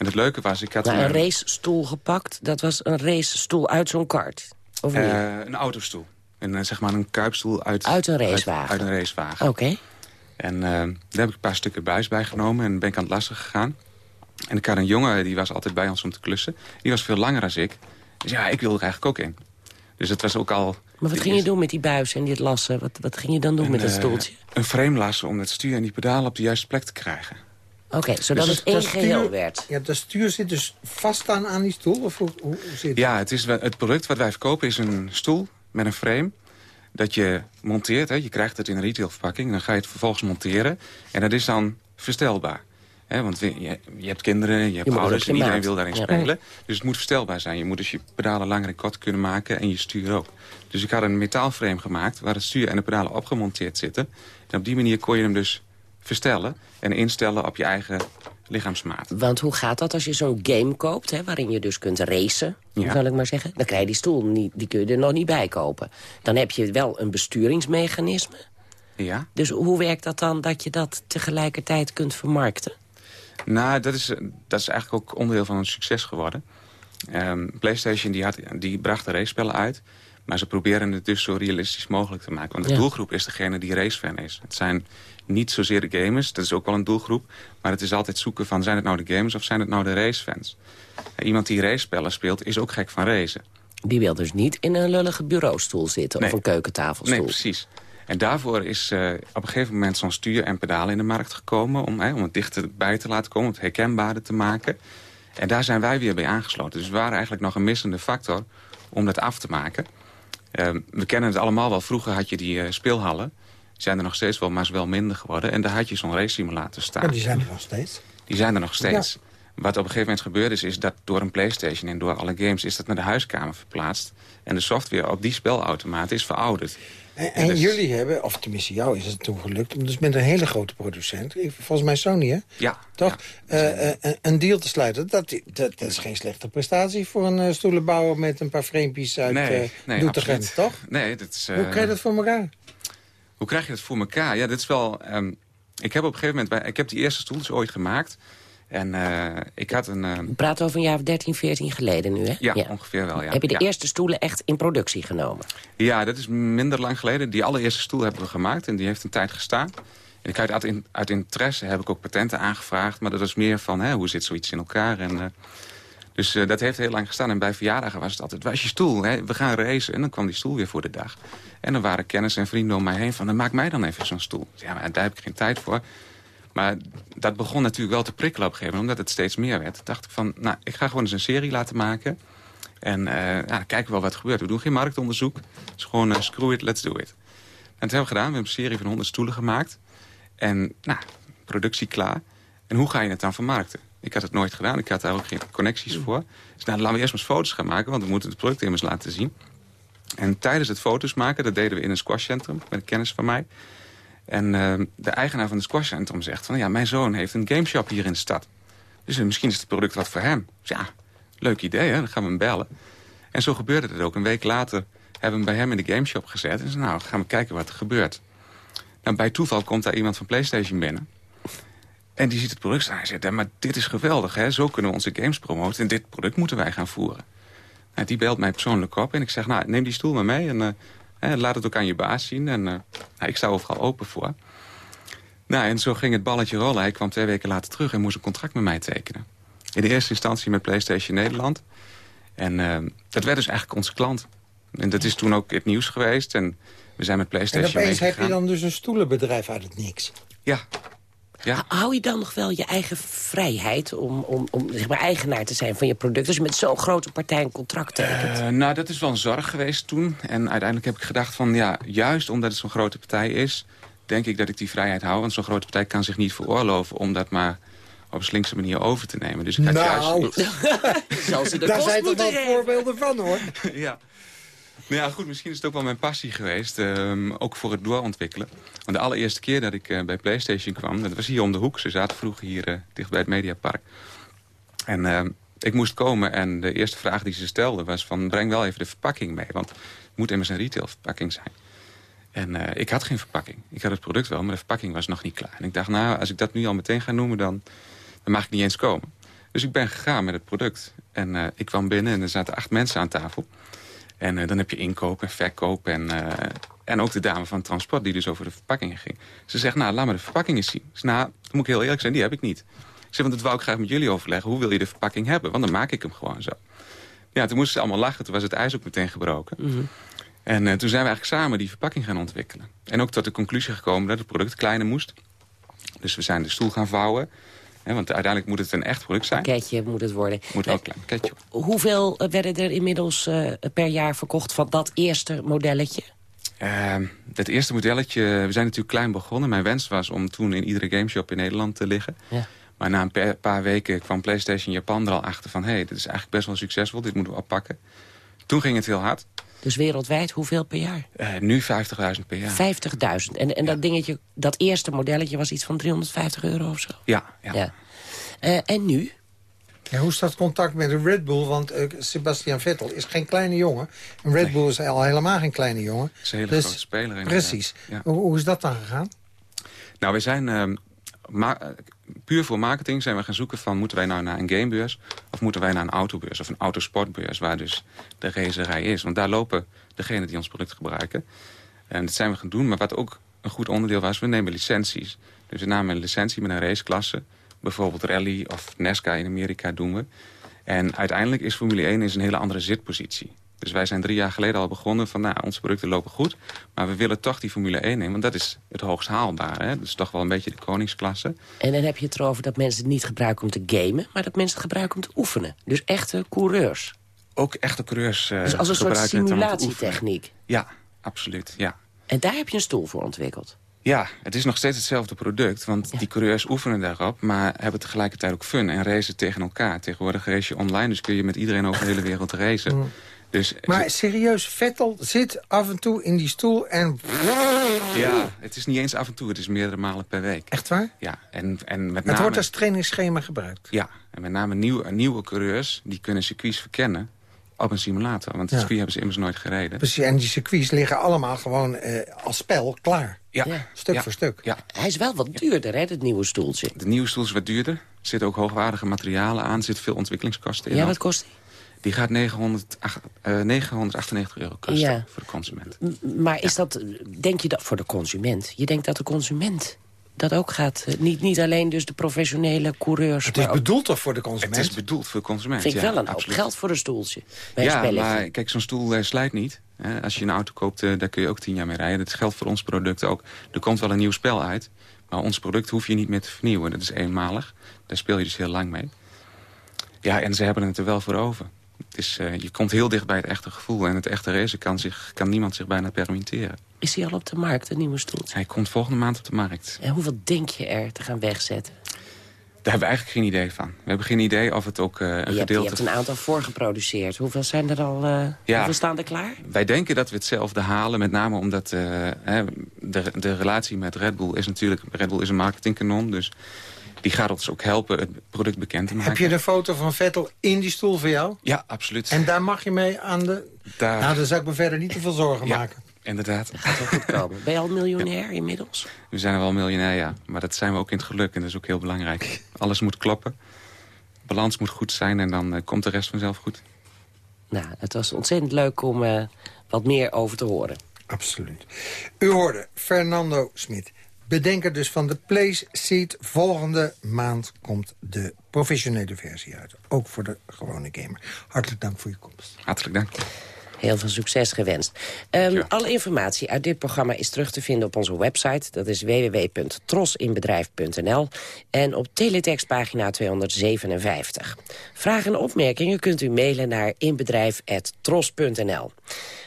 En het leuke was, ik had Maar een racestoel gepakt, dat was een racestoel uit zo'n kart. Of niet? eh, een autostoel. Een, eh, zeg maar een kuipstoel uit, Uit een racewagen. Uit, uit een racewagen. Oké. En eh, daar heb ik een paar stukken buis bij genomen en ben ik aan het lassen gegaan. En ik had een jongen, die was altijd bij ons om te klussen. Die was veel langer dan ik. Dus ja, ik wilde er eigenlijk ook in. Dus het was ook al... Maar wat ging je doen met die buis en dit lassen? Wat, wat ging je dan doen met dat stoeltje? Een frame lassen om het stuur en die pedalen op de juiste plek te krijgen. Oké, zodat dus het één geheel werd. Ja, dat stuur zit dus vast aan, aan die stoel? Of hoe, hoe, zit het? Ja, het, is, het product wat wij verkopen is een stoel met een frame... dat je monteert. Hè. Je krijgt het in een retailverpakking. Dan ga je het vervolgens monteren. En dat is dan verstelbaar. Hè, want je, je hebt kinderen, je hebt ouders... en iedereen maat. wil daarin Ja. spelen. Dus het moet verstelbaar zijn. Je moet dus je pedalen langer en kort kunnen maken... en je stuur ook. Dus ik had een metaalframe gemaakt... waar het stuur en de pedalen opgemonteerd zitten. En op die manier kon je hem dus verstellen... en instellen op je eigen lichaamsmaat. Want hoe gaat dat als je zo'n game koopt, hè, waarin je dus kunt racen, Ja. zal ik maar zeggen? Dan krijg je die stoel, niet, die kun je er nog niet bij kopen. Dan heb je wel een besturingsmechanisme. Ja? Dus hoe werkt dat dan dat je dat tegelijkertijd kunt vermarkten? Nou, dat is, dat is eigenlijk ook onderdeel van een succes geworden. Ehm, PlayStation die had, die bracht de race-spellen uit. Maar ze proberen het dus zo realistisch mogelijk te maken. Want de Ja. doelgroep is degene die racefan is. Het zijn niet zozeer de gamers, dat is ook wel een doelgroep. Maar het is altijd zoeken van, zijn het nou de gamers of zijn het nou de racefans? En iemand die race-spellen speelt, is ook gek van racen. Die wil dus niet in een lullige bureaustoel zitten of een keukentafelstoel. Nee, precies. En daarvoor is eh, op een gegeven moment zo'n stuur en pedalen in de markt gekomen... om, om het dichterbij te laten komen, om het herkenbaarder te maken. En daar zijn wij weer bij aangesloten. Dus we waren eigenlijk nog een missende factor om dat af te maken. Eh, we kennen het allemaal wel. Vroeger had je die eh, speelhallen. Zijn er nog steeds wel, maar is wel minder geworden. En daar had je zo'n race simulator staan. Ja, die zijn er nog steeds. Die zijn er nog steeds. Wat op een gegeven moment gebeurd is, is dat door een Playstation en door alle games... is dat naar de huiskamer verplaatst. En de software op die spelautomaat is verouderd. En, en dus- jullie hebben, of tenminste jou is het toen gelukt... dus met een hele grote producent, volgens mij Sony, hè? Ja. Toch? ja. Eh, eh, een- een deal te sluiten. Dat, dat, dat is geen slechte prestatie voor een eh, stoelenbouwer... met een paar framepjes uit nee, nee, Doetinchem, absoluut. toch? Nee, dat is... Hoe krijg je dat voor elkaar? Hoe krijg je dat voor elkaar? Ja, dit is wel... ehm, ik heb op een gegeven moment... Ik heb die eerste stoeltjes ooit gemaakt. En eh, ik had een... ehm, We praten over een jaar of 13, 14 geleden nu, hè? ja, ongeveer wel, ja. Heb je de ja. eerste stoelen echt in productie genomen? Ja, dat is minder lang geleden. Die allereerste stoel hebben we gemaakt en die heeft een tijd gestaan. En ik uit, uit, in- uit interesse heb ik ook patenten aangevraagd. Maar dat was meer van, hè, hoe zit zoiets in elkaar? En, eh, dus eh, dat heeft heel lang gestaan. En bij verjaardagen was het altijd, waar is je stoel? Hè? We gaan racen. En dan kwam die stoel weer voor de dag. En dan waren kennis en vrienden om mij heen van, dan maak mij dan even zo'n stoel. Ja, maar daar heb ik geen tijd voor. Maar dat begon natuurlijk wel te prikkelen op een gegeven moment. Omdat het steeds meer werd. Toen dacht ik van, nou, ik ga gewoon eens een serie laten maken. En eh, ja, dan kijken we wel wat er gebeurt. We doen geen marktonderzoek. Het is gewoon uh, screw it, let's do it. En dat hebben we gedaan. We hebben een serie van 100 stoelen gemaakt. En nou, productie klaar. En hoe ga je het dan vermarkten? Ik had het nooit gedaan. Ik had daar ook geen connecties voor. Dus nou, laten we eerst maar eens foto's gaan maken. Want we moeten het product immers laten zien. En tijdens het foto's maken, dat deden we in een squashcentrum. Met kennis van mij. En uh, de eigenaar van het squashcentrum zegt van... ja, mijn zoon heeft een gameshop hier in de stad. Dus uh, misschien is het product wat voor hem. Dus ja, leuk idee, hè? Dan gaan we hem bellen. En zo gebeurde het ook. Een week later hebben we hem bij hem in de gameshop gezet. En zei, nou, gaan we kijken wat er gebeurt. Nou, bij toeval komt daar iemand van PlayStation binnen. En die ziet het product staan. Hij zegt, maar dit is geweldig, hè? Zo kunnen we onze games promoten. En dit product moeten wij gaan voeren. Nou, die belt mij persoonlijk op. En ik zeg, nou, neem die stoel maar mee. En uh, laat het ook aan je baas zien. En uh, nou, ik sta overal open voor. Nou, en zo ging het balletje rollen. Hij kwam twee weken later terug en moest een contract met mij tekenen. In de eerste instantie met PlayStation Nederland. En uh, dat werd dus eigenlijk onze klant. En dat is toen ook het nieuws geweest. En we zijn met PlayStation En opeens heb je dan dus een stoelenbedrijf uit het niks. Ja. Ja. Hou je dan nog wel je eigen vrijheid om, om, om zeg maar, eigenaar te zijn van je product... als je met zo'n grote partij een contract tekent? Uh, nou, dat is wel een zorg geweest toen. En uiteindelijk heb ik gedacht van, ja, juist omdat het zo'n grote partij is... denk ik dat ik die vrijheid hou. Want zo'n grote partij kan zich niet veroorloven om dat maar op een slinkse manier over te nemen. Dus ik had nou, juist... Zal ze de daar kost zijn toch wel voorbeelden van, hoor. ja. Nou ja, goed, misschien is het ook wel mijn passie geweest. ehm, ook voor het doorontwikkelen. Want de allereerste keer dat ik eh, bij PlayStation kwam... dat was hier om de hoek. Ze zaten vroeger hier eh, dicht bij het Mediapark. En ehm, ik moest komen en de eerste vraag die ze stelden was van... breng wel even de verpakking mee, want het moet immers een retailverpakking zijn. En eh, ik had geen verpakking. Ik had het product wel, maar de verpakking was nog niet klaar. En ik dacht, nou, als ik dat nu al meteen ga noemen... dan, dan mag ik niet eens komen. Dus ik ben gegaan met het product. En ik kwam binnen en er zaten acht mensen aan tafel... En eh, dan heb je inkoop en verkoop en, eh, en ook de dame van transport die dus over de verpakkingen ging. Ze zegt, nou, laat me de verpakking eens zien. Zeg, nou, dan moet ik heel eerlijk zijn, die heb ik niet. Ik zeg, want dat wou ik graag met jullie overleggen. Hoe wil je de verpakking hebben? Want dan maak ik hem gewoon zo. Ja, toen moesten ze allemaal lachen. Toen was het ijs ook meteen gebroken. En eh, toen zijn we eigenlijk samen die verpakking gaan ontwikkelen. En ook tot de conclusie gekomen dat het product kleiner moest. Dus we zijn de stoel gaan vouwen. Want uiteindelijk moet het een echt product zijn. Pakketje moet het worden. Moet een klein pakketje worden. Hoeveel eh, werden er inmiddels eh, per jaar verkocht van dat eerste modelletje? Ehm, dat eerste modelletje, we zijn natuurlijk klein begonnen. Mijn wens was om toen in iedere gameshop in Nederland te liggen. Ja. Maar na een pa- paar weken kwam PlayStation Japan er al achter van... hé, hey, dit is eigenlijk best wel succesvol, dit moeten we oppakken. Toen ging het heel hard. Dus wereldwijd, hoeveel per jaar? 50.000. Eh, nu 50.000 per jaar. En, en dat dingetje, dat eerste modelletje was iets van 350 euro of zo? Ja, ja. Ja. Eh, en nu? Ja, hoe staat contact met de Red Bull? Want eh, Sebastian Vettel is geen kleine jongen. En Red Bull is al helemaal geen kleine jongen. is een hele Dus- grote speler. Precies. Ja. Hoe, hoe is dat dan gegaan? Nou, we zijn ehm, ma- eh, puur voor marketing zijn we gaan zoeken van... moeten wij nou naar een gamebeurs of moeten wij naar een autobeurs... of een autosportbeurs waar dus de racerij is. Want daar lopen degenen die ons product gebruiken. En dat zijn we gaan doen. Maar wat ook een goed onderdeel was, we nemen licenties. Dus we namen een licentie met een raceklasse. Bijvoorbeeld rally of NASCAR in Amerika doen we. En uiteindelijk is Formule 1 is een hele andere zitpositie. Dus wij zijn drie jaar geleden al begonnen van... nou, onze producten lopen goed, maar we willen toch die Formule 1 in... want dat is het hoogst haalbare. Hè? Dat is toch wel een beetje de koningsklasse. En dan heb je het erover dat mensen het niet gebruiken om te gamen... maar dat mensen het gebruiken om te oefenen. Dus echte coureurs. Ook echte coureurs eh Dus als een soort simulatietechniek. Ja, absoluut, ja. En daar heb je een stoel voor ontwikkeld. Ja, het is nog steeds hetzelfde product. Want die coureurs oefenen daarop, maar hebben tegelijkertijd ook fun. En racen tegen elkaar. Tegenwoordig race je online, dus kun je met iedereen over de hele wereld racen. Dus Maar serieus, Vettel zit af en toe in die stoel en... ja, het is niet eens af en toe, het is meerdere malen per week. Echt waar? Ja, en, en met Het name... wordt als trainingsschema gebruikt. Ja, en met name nieuwe, nieuwe coureurs, die kunnen circuits verkennen op een simulator. Want het Ja. circuit hebben ze immers nooit gereden. Precies, en die circuits liggen allemaal gewoon eh, als spel klaar. Ja, Ja. Stuk ja, voor stuk. Ja, Hij is wel wat duurder, hè, dat nieuwe stoeltje. de nieuwe stoel is wat duurder. Er zitten ook hoogwaardige materialen aan. Er zitten veel ontwikkelingskosten in. Ja, wat kost die? Die gaat 908, eh, 998 euro kosten Ja. voor de consument. M- Maar is dat, denk je dat voor de consument? Je denkt dat de consument dat ook gaat? eh, Niet, niet alleen dus de professionele coureurs. Het is ook- bedoeld toch voor de Het consument? is bedoeld voor de consument. vind ik ja, wel een absoluut. geld voor een stoeltje. Bij Ja, maar kijk, zo'n stoel eh, slijt niet. Hè. Als je een auto koopt, eh, daar kun je ook tien jaar mee rijden. Dat geldt voor ons product ook. Er komt wel een nieuw spel uit. Maar ons product hoef je niet meer te vernieuwen. Dat is eenmalig. Daar speel je dus heel lang mee. Ja, en ze hebben het er wel voor over. Het is, eh, je komt heel dicht bij het echte gevoel. En het echte racen kan, zich, kan niemand zich bijna permitteren. Is die al op de markt, een nieuwe stoeltje? Hij komt volgende maand op de markt. En hoeveel denk je er te gaan wegzetten? Daar hebben we eigenlijk geen idee van. We hebben geen idee of het ook eh, een Je hebt, je gedeelte... hebt een aantal voorgeproduceerd. Hoeveel zijn er al? eh, Ja. Hoeveel staan er klaar? Wij denken dat we hetzelfde halen, met name omdat de, de relatie met Red Bull is natuurlijk... Red Bull is een marketingkanon, dus die gaat ons ook helpen het product bekend te maken. Heb je de foto van Vettel in die stoel voor jou? Ja, absoluut. En daar mag je mee aan de... Daar, Nou, dan zou ik me verder niet te veel zorgen ja, maken. inderdaad. Gaat wel goed komen. Ben je al miljonair inmiddels? We zijn wel miljonair, ja. Maar dat zijn we ook in het geluk en dat is ook heel belangrijk. Alles moet kloppen. Balans moet goed zijn en dan eh, komt de rest vanzelf goed. Nou, het was ontzettend leuk om eh, wat meer over te horen. Absoluut. U hoorde Fernando Smit. Bedenker dus van de Place Seat. Volgende maand komt de professionele versie uit. Ook voor de gewone gamer. Hartelijk dank voor je komst. Hartelijk dank. Heel veel succes gewenst. Um, alle informatie uit dit programma is terug te vinden op onze website. Dat is www.trosinbedrijf.nl en op teletextpagina 257. Vragen en opmerkingen kunt u mailen naar inbedrijf.tros.nl.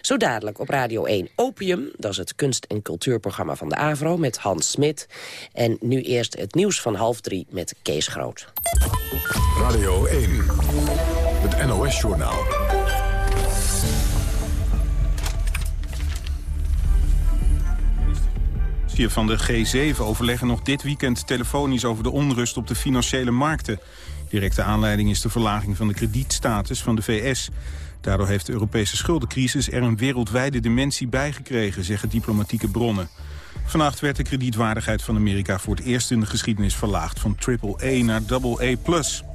Zo dadelijk op Radio 1 Opium, dat is het kunst- en cultuurprogramma van de AVRO... met Hans Smit. En nu eerst het nieuws van half drie met Kees Groot. Radio 1, het NOS-journaal. Van de G7 overleggen nog dit weekend telefonisch over de onrust op de financiële markten. Directe aanleiding is de verlaging van de kredietstatus van de VS. Daardoor heeft de Europese schuldencrisis er een wereldwijde dimensie bijgekregen, zeggen diplomatieke bronnen. Vannacht werd de kredietwaardigheid van Amerika voor het eerst in de geschiedenis verlaagd van AAA naar AA+.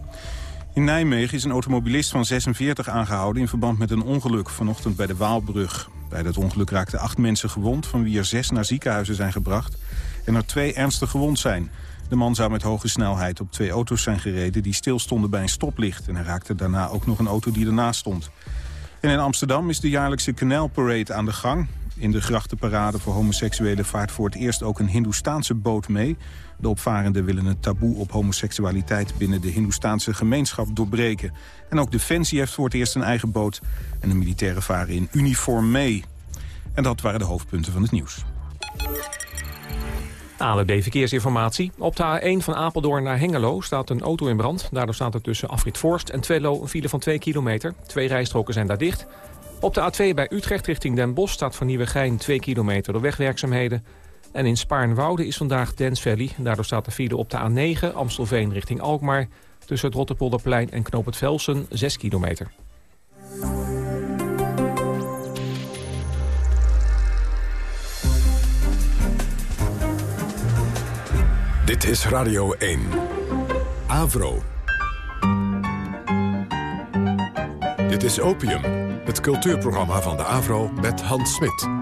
In Nijmegen is een automobilist van 46 aangehouden in verband met een ongeluk vanochtend bij de Waalbrug. Bij dat ongeluk raakten acht mensen gewond, van wie er zes naar ziekenhuizen zijn gebracht en er twee ernstig gewond zijn. De man zou met hoge snelheid op twee auto's zijn gereden die stilstonden bij een stoplicht. En hij raakte daarna ook nog een auto die ernaast stond. En in Amsterdam is de jaarlijkse Canal Parade aan de gang. In de grachtenparade voor homoseksuelen vaart voor het eerst ook een Hindoestaanse boot mee. De opvarenden willen het taboe op homoseksualiteit binnen de Hindoestaanse gemeenschap doorbreken. En ook Defensie heeft voor het eerst een eigen boot. En de militairen varen in uniform mee. En dat waren de hoofdpunten van het nieuws. ALB Verkeersinformatie. Op de A1 van Apeldoorn naar Hengelo staat een auto in brand. Daardoor staat er tussen Afrit Forst en Twello een file van 2 kilometer. Twee rijstroken zijn daar dicht. Op de A2 bij Utrecht richting Den Bosch staat voor Nieuwegein 2 kilometer door wegwerkzaamheden. En in Spaarnwoude is vandaag Dance Valley. Daardoor staat de file op de A9 Amstelveen richting Alkmaar... tussen het Rotterpolderplein en Knoop het Velsen 6 kilometer. Dit is Radio 1. Avro. Dit is Opium, het cultuurprogramma van de Avro met Hans Smit.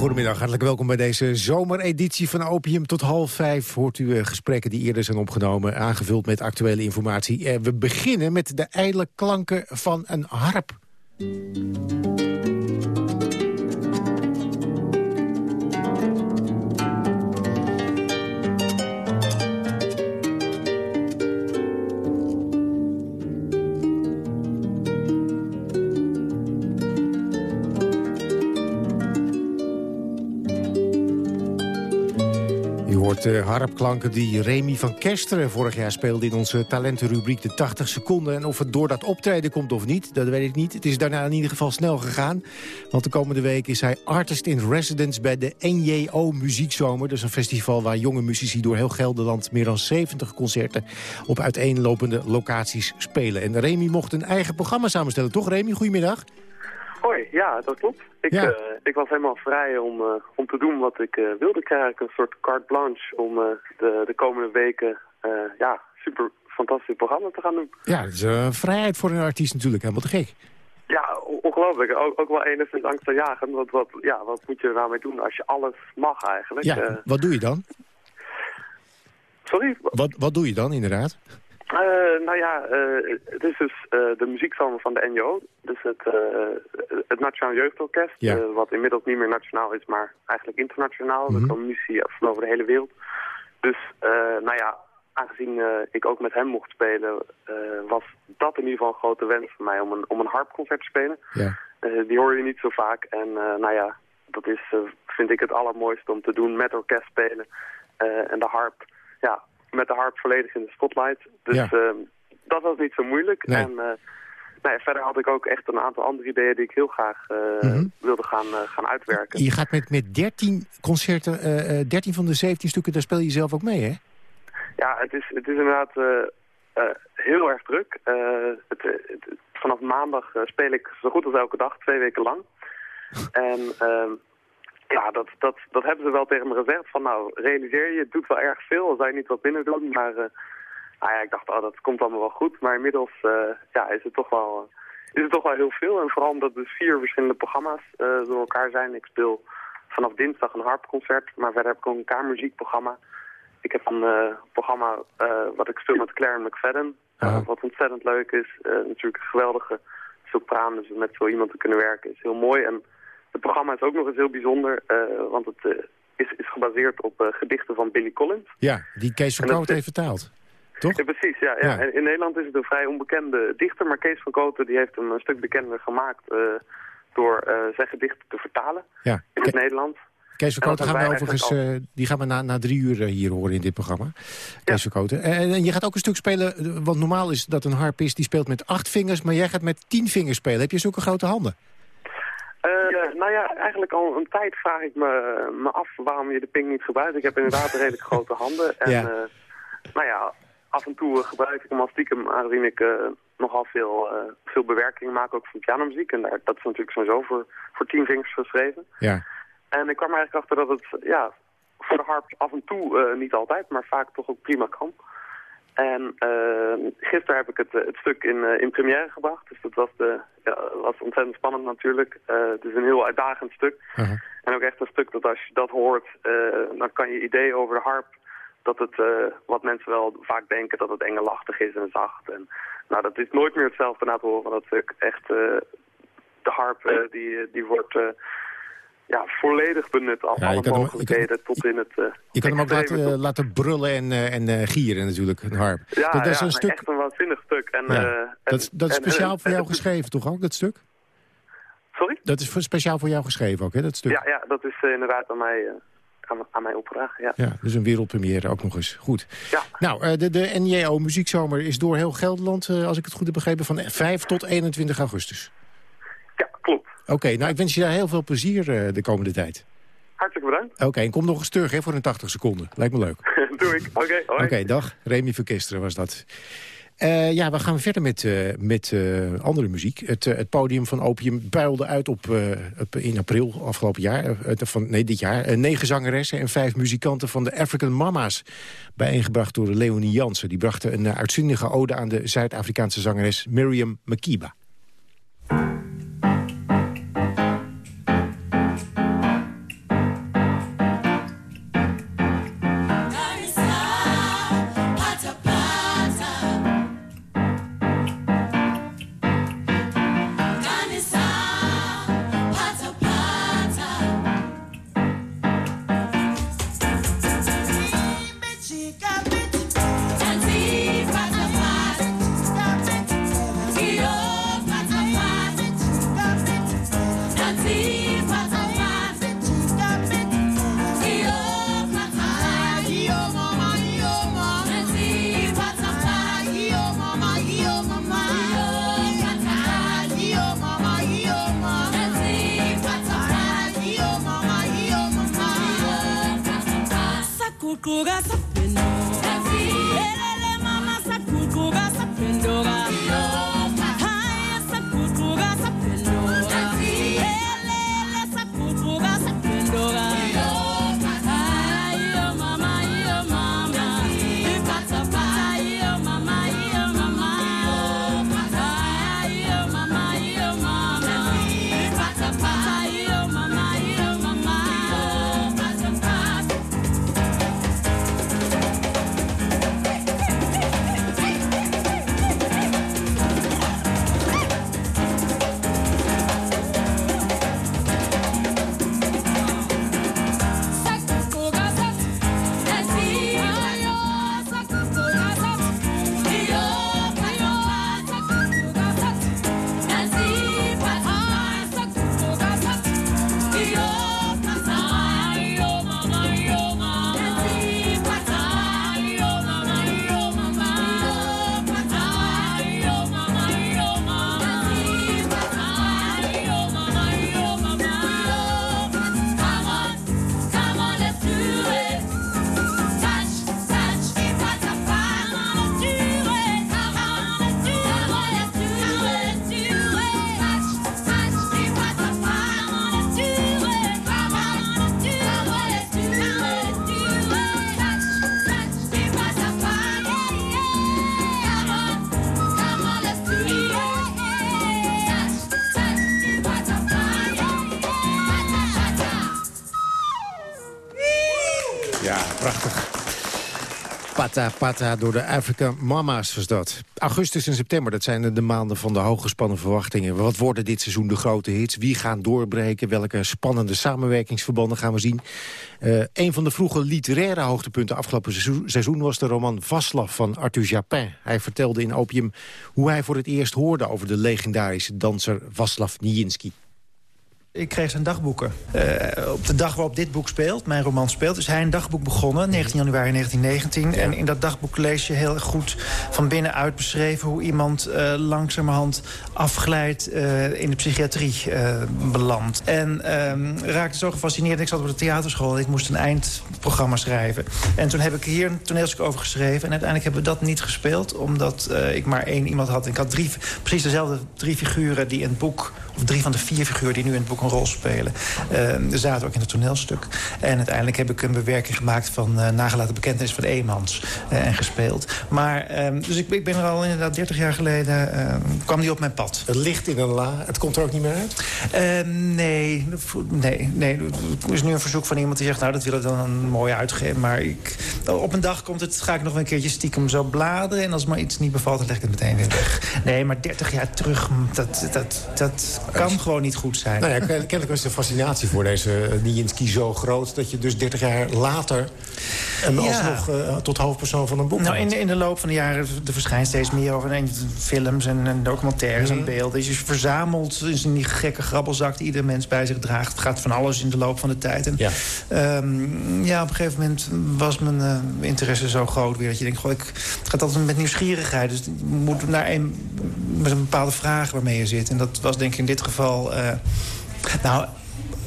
Goedemiddag, hartelijk welkom bij deze zomereditie van Opium. Tot half vijf hoort u uh, gesprekken die eerder zijn opgenomen... aangevuld met actuele informatie. Uh, we beginnen met de ijle klanken van een harp. De harpklanken die Remy van Kesteren vorig jaar speelde... in onze talentenrubriek de 80 seconden. En of het door dat optreden komt of niet, dat weet ik niet. Het is daarna in ieder geval snel gegaan. Want de komende week is hij artist in residence... bij de NJO Muziekzomer. Dat is een festival waar jonge muzici door heel Gelderland... meer dan 70 concerten op uiteenlopende locaties spelen. En Remy mocht een eigen programma samenstellen, toch Remy? Goedemiddag. Hoi, ja, dat klopt. Ik, ja. uh, ik was helemaal vrij om, uh, om te doen wat ik uh, wilde krijgen. Een soort carte blanche om de, de komende weken ja, super fantastisch programma te gaan doen. Ja, dat is vrijheid voor een artiest natuurlijk, helemaal te gek. Ja, ongelooflijk. Ook, ook wel enigszins angstaanjagend. Want wat, ja, wat moet je er nou mee doen als je alles mag eigenlijk? Ja, wat doe je dan? Sorry? Wat, wat doe je dan inderdaad? Uh, nou ja, uh, het is dus uh, de muziekzomer van de NJO. Dus het, het Nationaal Jeugdorkest, ja. wat inmiddels niet meer nationaal is, maar eigenlijk internationaal. Mm -hmm. Er komen muzici van over de hele wereld. Dus, nou ja, aangezien ik ook met hem mocht spelen, was dat in ieder geval een grote wens voor mij om een, om een harpconcert te spelen. Ja. die hoor je niet zo vaak. En nou ja, dat is, vind ik het allermooiste om te doen met orkest spelen. en de harp, ja, met de harp volledig in de spotlight. Dus ja. uh, dat was niet zo moeilijk. Nee. En uh, nou ja, verder had ik ook echt een aantal andere ideeën die ik heel graag uh, mm -hmm. wilde gaan, gaan uitwerken. Je gaat met, met 13 concerten, 13 van de 17 stukken, daar speel je zelf ook mee, hè? Ja, het is, het is inderdaad heel erg druk. Het, het, vanaf maandag speel ik zo goed als elke dag, twee weken lang. en ehm, ja, dat, dat, dat hebben ze wel tegen me gezegd. Van nou, realiseer je, het doet wel erg veel. Als wij niet wat binnen doen. Maar uh, nou ja, ik dacht, oh, dat komt allemaal wel goed. Maar inmiddels uh, ja, is, het toch wel, is het toch wel heel veel. En vooral omdat er dus vier verschillende programma's uh, door elkaar zijn. Ik speel vanaf dinsdag een harpconcert. Maar verder heb ik ook een kamermuziekprogramma. ik heb een programma wat ik speel met Claire McFadden. wat ontzettend leuk is. natuurlijk een geweldige sopraan, dus met zo iemand te kunnen werken is heel mooi. En het programma is ook nog eens heel bijzonder, want het is, is gebaseerd op gedichten van Billy Collins. Ja, die Kees van Koot heeft vertaald. Toch? Ja, precies, ja, ja. En in Nederland is het een vrij onbekende dichter, maar Kees van Kooten die heeft hem een stuk bekender gemaakt door zijn gedichten te vertalen ja. in het Nederlands. Kees Verkoten gaan we overigens, uh, die gaan we na, na drie uur hier horen in dit programma. Kees ja. Verkoten. En, je gaat ook een stuk spelen, want normaal is dat een harpist die speelt met acht vingers, maar jij gaat met tien vingers spelen. Heb je zulke grote handen? Uh, nou ja, eigenlijk al een tijd vraag ik me, me af waarom je de ping niet gebruikt. Ik heb inderdaad redelijk grote handen. En ja. Uh, nou ja, af en toe gebruik ik hem als stiekem, aangezien ik nogal veel, veel bewerking maak, ook van pianomuziek. En daar, dat is natuurlijk sowieso voor, voor tien vingers geschreven. Ja. En ik kwam er eigenlijk achter dat het ja, voor de harp af en toe, niet altijd, maar vaak toch ook prima kan. En uh, gisteren heb ik het, het stuk in, uh, in première gebracht. Dus dat was, de, ja, was ontzettend spannend natuurlijk. het is een heel uitdagend stuk. -huh. En ook echt een stuk dat als je dat hoort, dan kan je idee over de harp... dat het, wat mensen wel vaak denken, dat het engelachtig is en zacht. En, nou, dat is nooit meer hetzelfde na het horen van dat stuk. Echt, de harp die, die wordt ja, volledig benut. Al Ja, alle kan hem- mogelijkheden tot in het... eh, Je kan hem ook laten, laten brullen en, eh, en eh, gieren natuurlijk, een harp. Ja, dat is ja, een stuk, echt een waanzinnig stuk. En, dat, is- dat is speciaal en- voor jou en- geschreven, toch ook, dat stuk? Sorry? Dat is voor- speciaal voor jou geschreven ook, hè, dat stuk? Ja, ja, dat is inderdaad aan mij, aan, mij opgedragen, ja. Ja, dus een wereldpremière ook nog eens. Goed. Ja. Nou, de, de NJO Muziekzomer is door heel Gelderland, als ik het goed heb begrepen, van 5 tot 21 augustus. Oké, nou ik wens je daar heel veel plezier eh, de komende tijd. Hartelijk bedankt. Oké, en kom nog eens terug hè, voor een 80 seconden. Lijkt me leuk. Doe ik. Oké. Oké, dag. Remy Verkesteren was dat. Eh, ja, we gaan verder met, eh, met andere muziek. Het, het podium van Opium builde uit op, op- in april afgelopen jaar. van, nee, dit jaar. Negen zangeressen en vijf muzikanten van de African Mama's. Bijeengebracht door Leonie Jansen. Die brachten een uitzinnige ode aan de Zuid-Afrikaanse zangeres Miriam Makeba. Sakukuga prachtig. Pata Pata door de African Mama's was dat. Augustus en september, dat zijn de maanden van de hooggespannen verwachtingen. Wat worden dit seizoen de grote hits? Wie gaan doorbreken? Welke spannende samenwerkingsverbanden gaan we zien? Uh, een van de vroege literaire hoogtepunten afgelopen seizoen, seizoen... was de roman Vaslav van Arthur Japin. Hij vertelde in Opium hoe hij voor het eerst hoorde... over de legendarische danser Vaslav Nijinsky. Ik kreeg zijn dagboeken. Uh, op de dag waarop dit boek speelt, mijn roman speelt... is hij een dagboek begonnen, 19 januari 1919. En in dat dagboek lees je heel goed van binnenuit beschreven... hoe iemand uh, langzamerhand afglijdt uh, in de psychiatrie belandt. En ehm, raakte zo gefascineerd. Ik zat op de theaterschool ik moest een eindprogramma schrijven. En toen heb ik hier een toneelstuk over geschreven. En uiteindelijk hebben we dat niet gespeeld... omdat ik maar één iemand had. Ik had drie, precies dezelfde drie figuren die in het boek... of drie van de vier figuren die nu in het boek een rol spelen. Uh, er zaten ook in het toneelstuk. En uiteindelijk heb ik een bewerking gemaakt van uh, Nagelaten Bekentenis van Eemans. Uh, en gespeeld. Maar, dus ik, ik, ben er al inderdaad 30 jaar geleden, kwam die op mijn pad. Het ligt in een la, het komt er ook niet meer uit? nee, nee, nee. Er is nu een verzoek van iemand die zegt, nou dat wil ik dan mooi uitgeven. Maar ik, op een dag komt het, ga ik nog een keertje stiekem zo bladeren. En als maar iets niet bevalt, dan leg ik het meteen weer weg. Nee, maar 30 jaar terug, dat, dat, dat kan gewoon niet goed zijn. Nou ja, kennelijk was de fascinatie voor deze Nijinsky zo groot... dat je dus 30 jaar later hem ja. alsnog uh, tot hoofdpersoon van een boek nou, in de, in de loop van de jaren er verschijnt steeds meer over en films en, en documentaires mm en beelden. Dus je verzamelt in die gekke grabbelzak die ieder mens bij zich draagt. Het gaat van alles in de loop van de tijd. En, ja. Um, ja, op een gegeven moment was mijn uh, interesse zo groot weer... dat je denkt, goh, ik, het gaat altijd met nieuwsgierigheid. Dus je moet naar een, met een bepaalde vraag waarmee je zit. En dat was denk ik in dit geval... Uh, nou,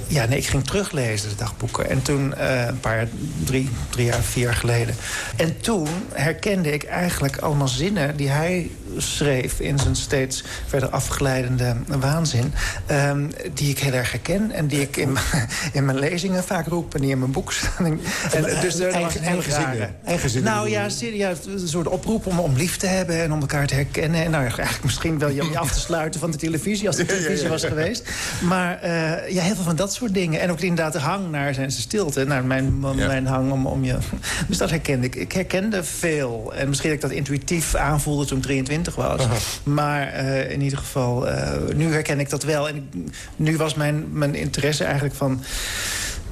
ja, nee, ik ging teruglezen, de dagboeken. En toen, uh, een paar, drie, drie jaar, vier jaar geleden. En toen herkende ik eigenlijk allemaal zinnen die hij schreef... in zijn steeds verder afgeleidende waanzin... Ehm, die ik heel erg herken en die ik in, in mijn lezingen vaak roep... en die in mijn boek staan. En, en, dus er eigen, eigen, gezinnen. En. Nou ja, ja, een soort oproep om, om lief te hebben en om elkaar te herkennen. En nou, eigenlijk misschien wel je af te sluiten van de televisie... als de televisie was geweest. Maar eh, ja, heel veel van dat soort dingen. En ook inderdaad de hang naar zijn stilte. Naar mijn, mijn hang om, om je... Dus dat herkende ik. Ik herkende veel. En misschien dat ik dat intuïtief aanvoelde toen 23 was. Maar eh, in ieder geval, eh, nu herken ik dat wel. En nu was mijn, mijn interesse eigenlijk van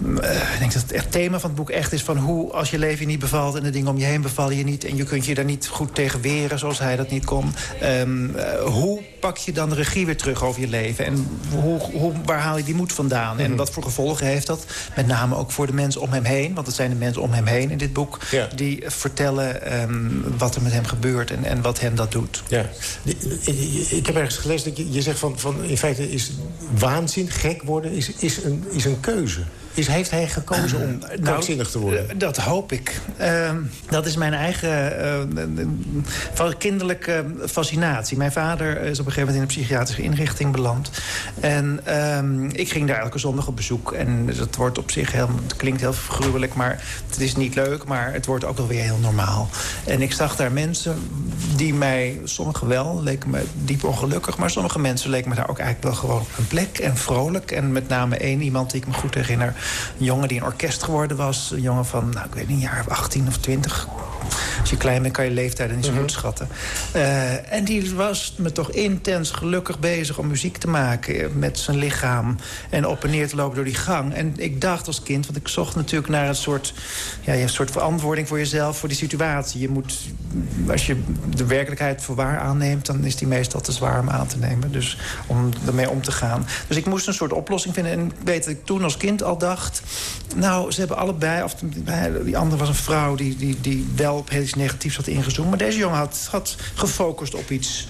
uh, ik denk dat het thema van het boek echt is van hoe als je leven je niet bevalt... en de dingen om je heen bevallen je niet... en je kunt je daar niet goed tegen weren zoals hij dat niet kon. Um, uh, hoe pak je dan de regie weer terug over je leven? En hoe, hoe, waar haal je die moed vandaan? En wat voor gevolgen heeft dat? Met name ook voor de mensen om hem heen. Want het zijn de mensen om hem heen in dit boek... Ja. die vertellen um, wat er met hem gebeurt en, en wat hem dat doet. Ja. Ik heb ergens gelezen dat je, je zegt van, van... in feite is waanzin, gek worden, is, is, een, is een keuze. Is, heeft hij gekozen om uh, krankzinnig te worden? Uh, dat hoop ik. Uh, dat is mijn eigen kinderlijke fascinatie. Mijn vader is op een gegeven moment in een psychiatrische inrichting beland. En ehm, ik ging daar elke zondag op bezoek. En dat wordt op zich heel, het klinkt heel gruwelijk, maar het is niet leuk. Maar het wordt ook wel weer heel normaal. En ik zag daar mensen die mij, sommigen wel, leken me diep ongelukkig. Maar sommige mensen leken me daar ook eigenlijk wel gewoon op een plek en vrolijk. En met name één iemand die ik me goed herinner een jongen die een orkest geworden was. Een jongen van, nou, ik weet niet, een jaar of 18 of 20. Je klein bent kan je leeftijd niet zo goed schatten. Uh, en die was me toch intens gelukkig bezig om muziek te maken... met zijn lichaam en op en neer te lopen door die gang. En ik dacht als kind, want ik zocht natuurlijk naar een soort... Ja, een soort verantwoording voor jezelf, voor die situatie. Je moet, als je de werkelijkheid voor waar aanneemt... dan is die meestal te zwaar om aan te nemen. Dus om ermee om te gaan. Dus ik moest een soort oplossing vinden. En ik weet dat ik toen als kind al dacht... nou, ze hebben allebei... Of, die andere was een vrouw die, die, die wel op heel negatiefs had ingezoomd. Maar deze jongen had, had gefocust op iets,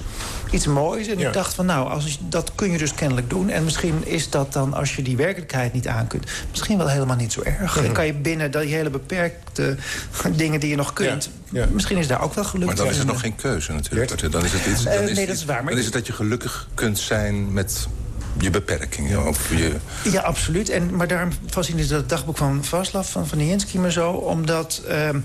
iets moois. En ja. ik dacht van nou, als dat kun je dus kennelijk doen. En misschien is dat dan, als je die werkelijkheid niet aankunt... misschien wel helemaal niet zo erg. Dan kan je binnen die hele beperkte dingen die je nog kunt... Ja. Misschien is daar ook wel gelukt. Maar dan is het nog geen keuze natuurlijk. Dan is het iets, dan uh, nee, dat is waar. Maar dan is het dat je gelukkig kunt zijn met je beperkingen. Of je... Ja, absoluut. En, maar daarom fascineert het dagboek van Vaslav, van, van Nijinsky me zo. Omdat um,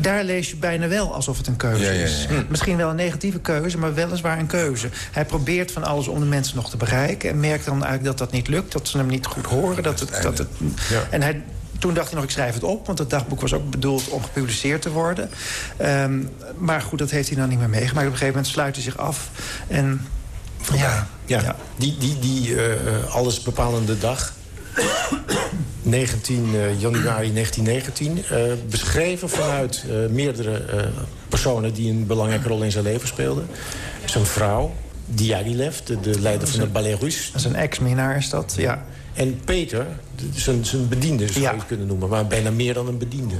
daar lees je bijna wel alsof het een keuze ja, ja, ja. is. Misschien wel een negatieve keuze, maar weliswaar een keuze. Hij probeert van alles om de mensen nog te bereiken. En merkt dan eigenlijk dat dat niet lukt. Dat ze hem niet goed horen. Dat het, dat het, en hij toen dacht hij nog, ik schrijf het op. Want het dagboek was ook bedoeld om gepubliceerd te worden. Ehm, maar goed, dat heeft hij dan niet meer meegemaakt. Op een gegeven moment sluit hij zich af. En ja, Ja, die, die, die eh, eh, alles bepalende dag. 19 eh, januari 1919. eh, beschreven vanuit meerdere personen die een belangrijke rol in zijn leven speelden. Zijn vrouw, Diaghilev, de, de leider van de Ballet is een ex-minnaar, is dat, ja. En Peter, zijn, zijn bediende zou je het kunnen noemen. Maar bijna meer dan een bediende.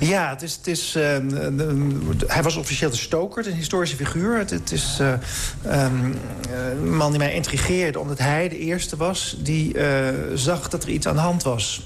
Ja, het is, het is, eh, de- hij was officieel de stoker, een historische figuur. Het, het is ehm, eh, een man die mij intrigeerde, omdat hij de eerste was... die eh, zag dat er iets aan de hand was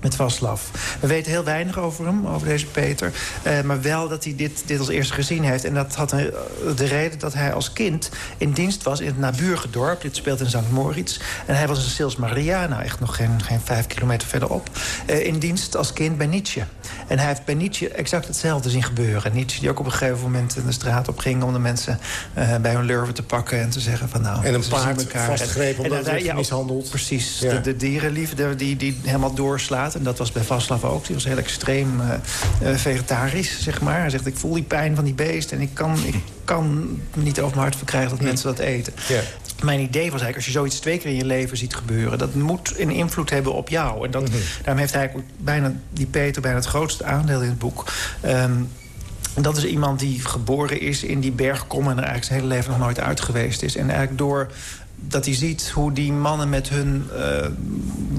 met Vaslav. We weten heel weinig over hem, over deze Peter. eh, maar wel dat hij dit, dit als eerste gezien heeft. En dat had een- de reden dat hij als kind in dienst was in het naburige dorp. Dit speelt in St. Moritz. En hij was in Sils Maria, nou echt nog geen, geen vijf kilometer verderop... eh, in dienst als kind bij Nietzsche. En hij heeft bij Nietzsche exact hetzelfde zien gebeuren. Nietzsche die ook op een gegeven moment de straat op ging... om de mensen eh, bij hun lurven te pakken en te zeggen van... nou, En een paard elkaar. vastgrepen omdat hij- ja, mishandeld. Precies, Ja. de, de dierenliefde die, die helemaal doorslaat. En dat was bij Vaslav ook. Die was heel extreem eh, eh, vegetarisch, zeg maar. Hij zegt, ik voel die pijn van die beest... en ik kan, ik kan niet over mijn hart verkrijgen dat mensen dat eten. Ja. Mijn idee was eigenlijk, als je zoiets twee keer in je leven ziet gebeuren... dat moet een invloed hebben op jou. En dat, daarom heeft hij bijna, die Peter bijna het grootste aandeel in het boek... Ehm, en dat is iemand die geboren is in die bergkom... en er eigenlijk zijn hele leven nog nooit uit geweest is. En eigenlijk door dat hij ziet hoe die mannen met hun eh,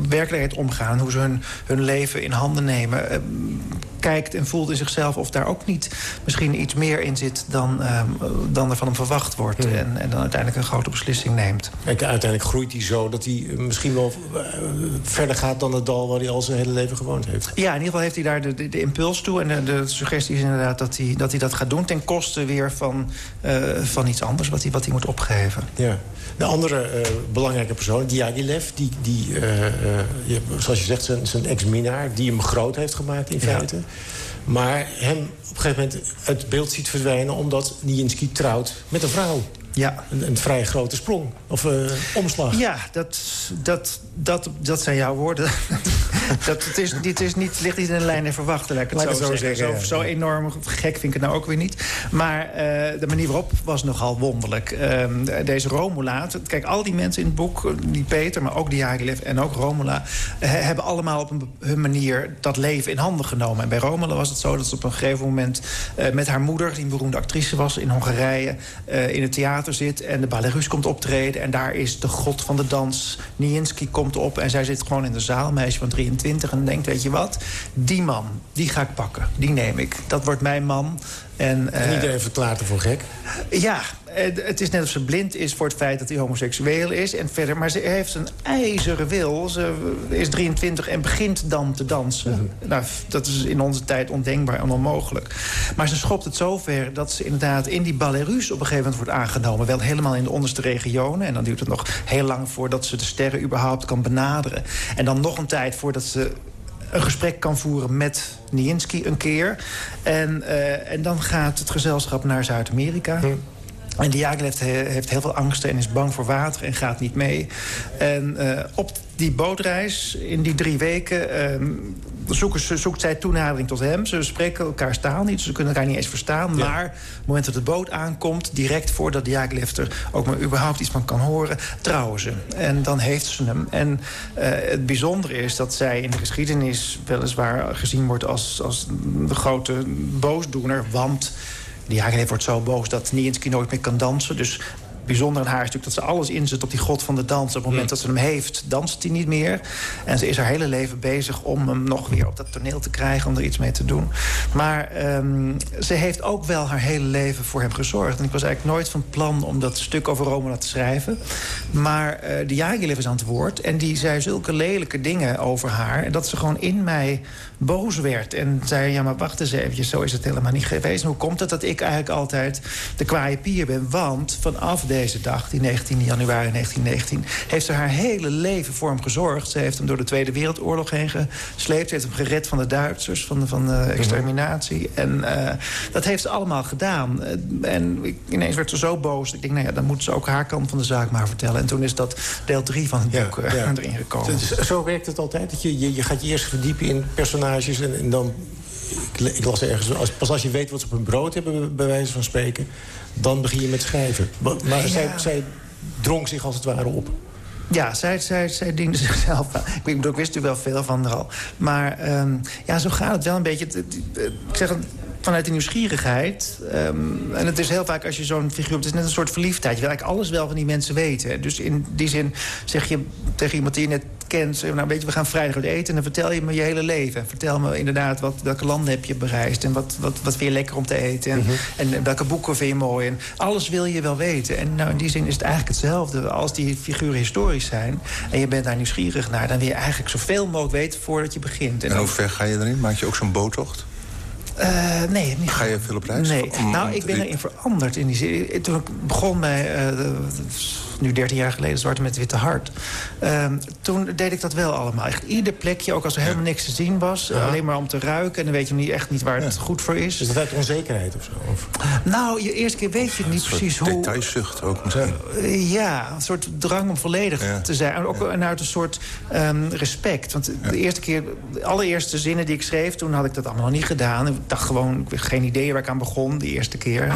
werkelijkheid omgaan... hoe ze hun, hun leven in handen nemen... eh, kijkt en voelt in zichzelf of daar ook niet misschien iets meer in zit... dan, eh, dan er van hem verwacht wordt. En, en dan uiteindelijk een grote beslissing neemt. En uiteindelijk groeit hij zo dat hij misschien wel verder gaat... dan het dal waar hij al zijn hele leven gewoond heeft. Ja, in ieder geval heeft hij daar de, de, de impuls toe. En de, de suggestie is inderdaad dat hij, dat hij dat gaat doen... ten koste weer van, van iets anders wat hij, wat hij moet opgeven. Ja. De andere eh, belangrijke persoon, Diaghilev... die, die eh, eh, je- zoals je zegt, zijn, zijn ex-minnaar... die hem groot heeft gemaakt in Ja. feite. Maar hem op een gegeven moment uit beeld ziet verdwijnen... omdat Nijinsky trouwt met een vrouw. Ja. Een, een vrij grote sprong. Of omslag. Ja, dat, dat, dat, dat zijn jouw woorden. dat, het, is, dit is niet, ligt niet in de lijn en verwachten, laat ik het Laat zo, ik het zo zeggen. zeggen, Zo, zo enorm gek vind ik het nou ook weer niet. Maar eh, de manier waarop was nogal wonderlijk. Ehm, deze Romula, kijk, al die mensen in het boek... die Peter, maar ook die Jagilev en ook Romula... eh, hebben allemaal op een, hun manier dat leven in handen genomen. En bij Romula was het zo dat ze op een gegeven moment... eh, met haar moeder, die een beroemde actrice was in Hongarije... eh, in het theater zit en de Ballerus komt optreden... en daar is de god van de dans, Nijinsky, komt op... en zij zit gewoon in de zaal, meisje van 23... en denkt, weet je wat, die man, die ga ik pakken. Die neem ik. Dat wordt mijn man. En, En eh, iedereen verklaart ervoor gek. ja, het is net of ze blind is voor het feit dat hij homoseksueel is. En verder, maar ze heeft een ijzeren wil. Ze is 23 en begint dan te dansen. Nou, f- dat is in onze tijd ondenkbaar en onmogelijk. Maar ze schopt het zover dat ze inderdaad in die ballerus op een gegeven moment wordt aangenomen. Wel helemaal in de onderste regionen. En dan duurt het nog heel lang voordat ze de sterren überhaupt kan benaderen. En dan nog een tijd voordat ze een gesprek kan voeren met Nijinsky een keer. En, eh, en dan gaat het gezelschap naar Zuid-Amerika. En Diaghilev he- heeft heel veel angsten en is bang voor water en gaat niet mee. En eh, op die bootreis, in die drie weken... ehm, zoeken ze, zoekt zij toenadering tot hem. Ze spreken elkaars taal niet, ze kunnen elkaar niet eens verstaan. Maar op het moment dat de boot aankomt... direct voordat Diaghilev er ook maar überhaupt iets van kan horen... trouwen ze. En dan heeft ze hem. En eh, het bijzondere is dat zij in de geschiedenis... weliswaar gezien wordt als, als de grote boosdoener. Want Diaghilev wordt zo boos dat Nijinsky nooit meer kan dansen. Dus bijzonder aan haar is natuurlijk dat ze alles inzet op die god van de dans. Op het moment dat ze hem heeft, danst hij niet meer. En ze is haar hele leven bezig om hem nog weer op dat toneel te krijgen... om er iets mee te doen. Maar ehm, ze heeft ook wel haar hele leven voor hem gezorgd. En ik was eigenlijk nooit van plan om dat stuk over Romola te schrijven. Maar eh de Jagilev is aan het woord. En die zei zulke lelijke dingen over haar... dat ze gewoon in mij boos werd. En zei, ja, maar wacht eens eventjes, zo is het helemaal niet geweest. En hoe komt het dat ik eigenlijk altijd de kwaaie pier ben? Want vanaf deze deze dag, die 19 januari 1919... heeft ze haar hele leven voor hem gezorgd. Ze heeft hem door de Tweede Wereldoorlog heen gesleept. Ze heeft hem gered van de Duitsers, van de, van de exterminatie. En eh, dat heeft ze allemaal gedaan. Eh, en ik, ineens werd ze zo boos. Ik denk, nou ja, dan moet ze ook haar kant van de zaak maar vertellen. En toen is dat deel 3 van het boek eh, erin gekomen. Zo werkt het altijd? Dat je, je, je gaat je eerst verdiepen in personages en, en dan... Ik, ik las ergens, als, pas als je weet wat ze op hun brood hebben, bij wijze van spreken... dan begin je met schrijven. Maar maar zij, zij drong zich als het ware op. Ja, zij, zij, zij diende zichzelf aan. Ik, bedoel, ik wist natuurlijk wel veel van haar al. Maar ehm, ja, zo gaat het wel een beetje. Ik zeg het vanuit de nieuwsgierigheid. ehm, en het is heel vaak als je zo'n figuur... Het is net een soort verliefdheid. Je wil eigenlijk alles wel van die mensen weten. Dus in die zin zeg je tegen iemand die je net kent... zeg, nou, weet je, we gaan vrijdag uit eten... en dan vertel je me je hele leven. Vertel me inderdaad wat, welke landen heb je bereisd... en wat, wat, wat vind je lekker om te eten... En, en welke boeken vind je mooi. En alles wil je wel weten. En nou, in die zin is het eigenlijk hetzelfde. Als die figuren historisch zijn... en je bent daar nieuwsgierig naar... dan wil je eigenlijk zoveel mogelijk weten voordat je begint. En hoe ver ga je erin? Maak je ook zo'n boottocht? Eh, nee, niet. Ga je veel op reis? Nee. Om- nou, ik ben ik- erin veranderd in die zin. Toen ik begon bij, eh, nu 13 jaar geleden, Zwarte met Witte Hart. Ehm, toen deed ik dat wel allemaal. Echt ieder plekje, ook als er helemaal niks te zien was. Alleen maar om te ruiken. En dan weet je niet echt niet waar het goed voor is. Is dat uit onzekerheid of zo? Of? Nou, je eerste keer weet je niet precies hoe... Detailzucht ook misschien. Eh, Ja, een soort drang om volledig te zijn. En ook uit een soort ehm, respect. Want de eerste keer, de allereerste zinnen die ik schreef... toen had ik dat allemaal nog niet gedaan. Ik dacht gewoon, ik heb geen idee waar ik aan begon. De eerste keer, eh,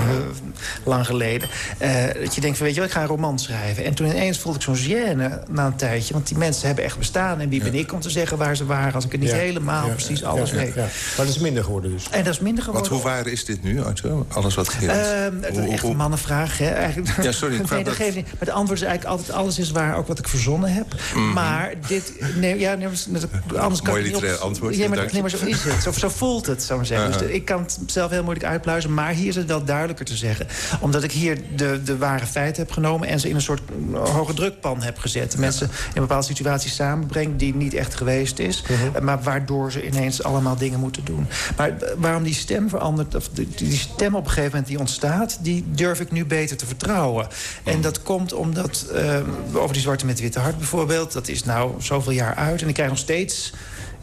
lang geleden. Eh, dat je denkt van, weet je wel, ik ga een roman schrijven. En toen ineens voelde ik zo'n gêne na een tijdje. Want die mensen hebben echt bestaan. En wie ben ik om te zeggen waar ze waren... als ik het niet Ja. helemaal Ja, precies ja, alles ja, weet. ja. Maar dat is minder geworden dus. En dat is minder Want geworden. hoe waar is dit nu, Arthur? Alles wat je Ehm, het is echt een mannenvraag, hè? Eigenlijk. Ja, sorry, ik nee, vraag dat dat- geeft niet. Maar het antwoord is eigenlijk altijd... alles is waar, ook wat ik verzonnen heb. Mhm. Maar dit... Nee, ja, nee, dat- anders kan Mooi ik niet literair op, antwoord, Ja, maar, nee, maar zo is het. Zo, zo voelt het, zou ik maar zeggen. Dus ik kan het zelf heel moeilijk uitpluizen. Maar hier is het wel duidelijker te zeggen. Omdat ik hier de, de ware feiten heb genomen... en ze in een soort hoge drukpan heb gezet. Mensen in een bepaalde situatie samenbrengt... die niet echt geweest is. Mhm. Maar waardoor ze ineens allemaal dingen moeten doen. Maar eh, waarom die stem verandert... of die, die stem op een gegeven moment die ontstaat... die durf ik nu beter te vertrouwen. En dat komt omdat... eh, over die Zwarte met Witte Hart bijvoorbeeld... dat is nou zoveel jaar uit. En ik krijg nog steeds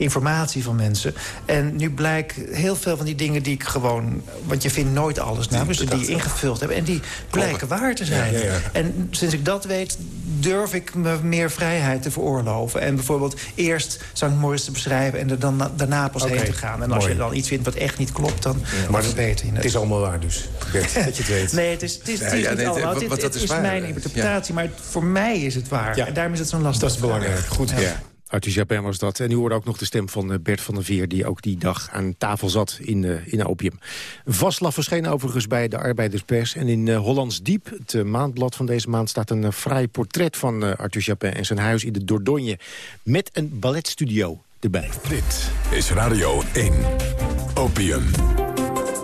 informatie van mensen. En nu blijkt heel veel van die dingen die ik gewoon... want je vindt nooit alles dus die ingevuld hebben... en die blijken waar te zijn. Ja, ja, ja. En sinds ik dat weet, durf ik me meer vrijheid te veroorloven. En bijvoorbeeld eerst St. Moritz te beschrijven... en er dan na- daarna pas heen te gaan. En als mooi. je dan iets vindt wat echt niet klopt, dan maar het- beter Het is allemaal waar dus, Bert, dat je het weet. Nee, het is, het is, het is niet allemaal. Het, is mijn interpretatie, maar voor mij is het waar. En daarom is het zo'n lastig. Dat is belangrijk. Goed. Ja. Arthur Japin was dat. En u hoorde ook nog de stem van eh, Bert van der Veer... die ook die dag aan tafel zat in, eh in Opium. Vaslav verscheen overigens bij de Arbeiderspers. En in eh, Hollands Diep, het maandblad van deze maand... staat een fraai portret van Arthur Japin en zijn huis in de Dordogne. Met een balletstudio erbij. Dit is Radio 1. Opium.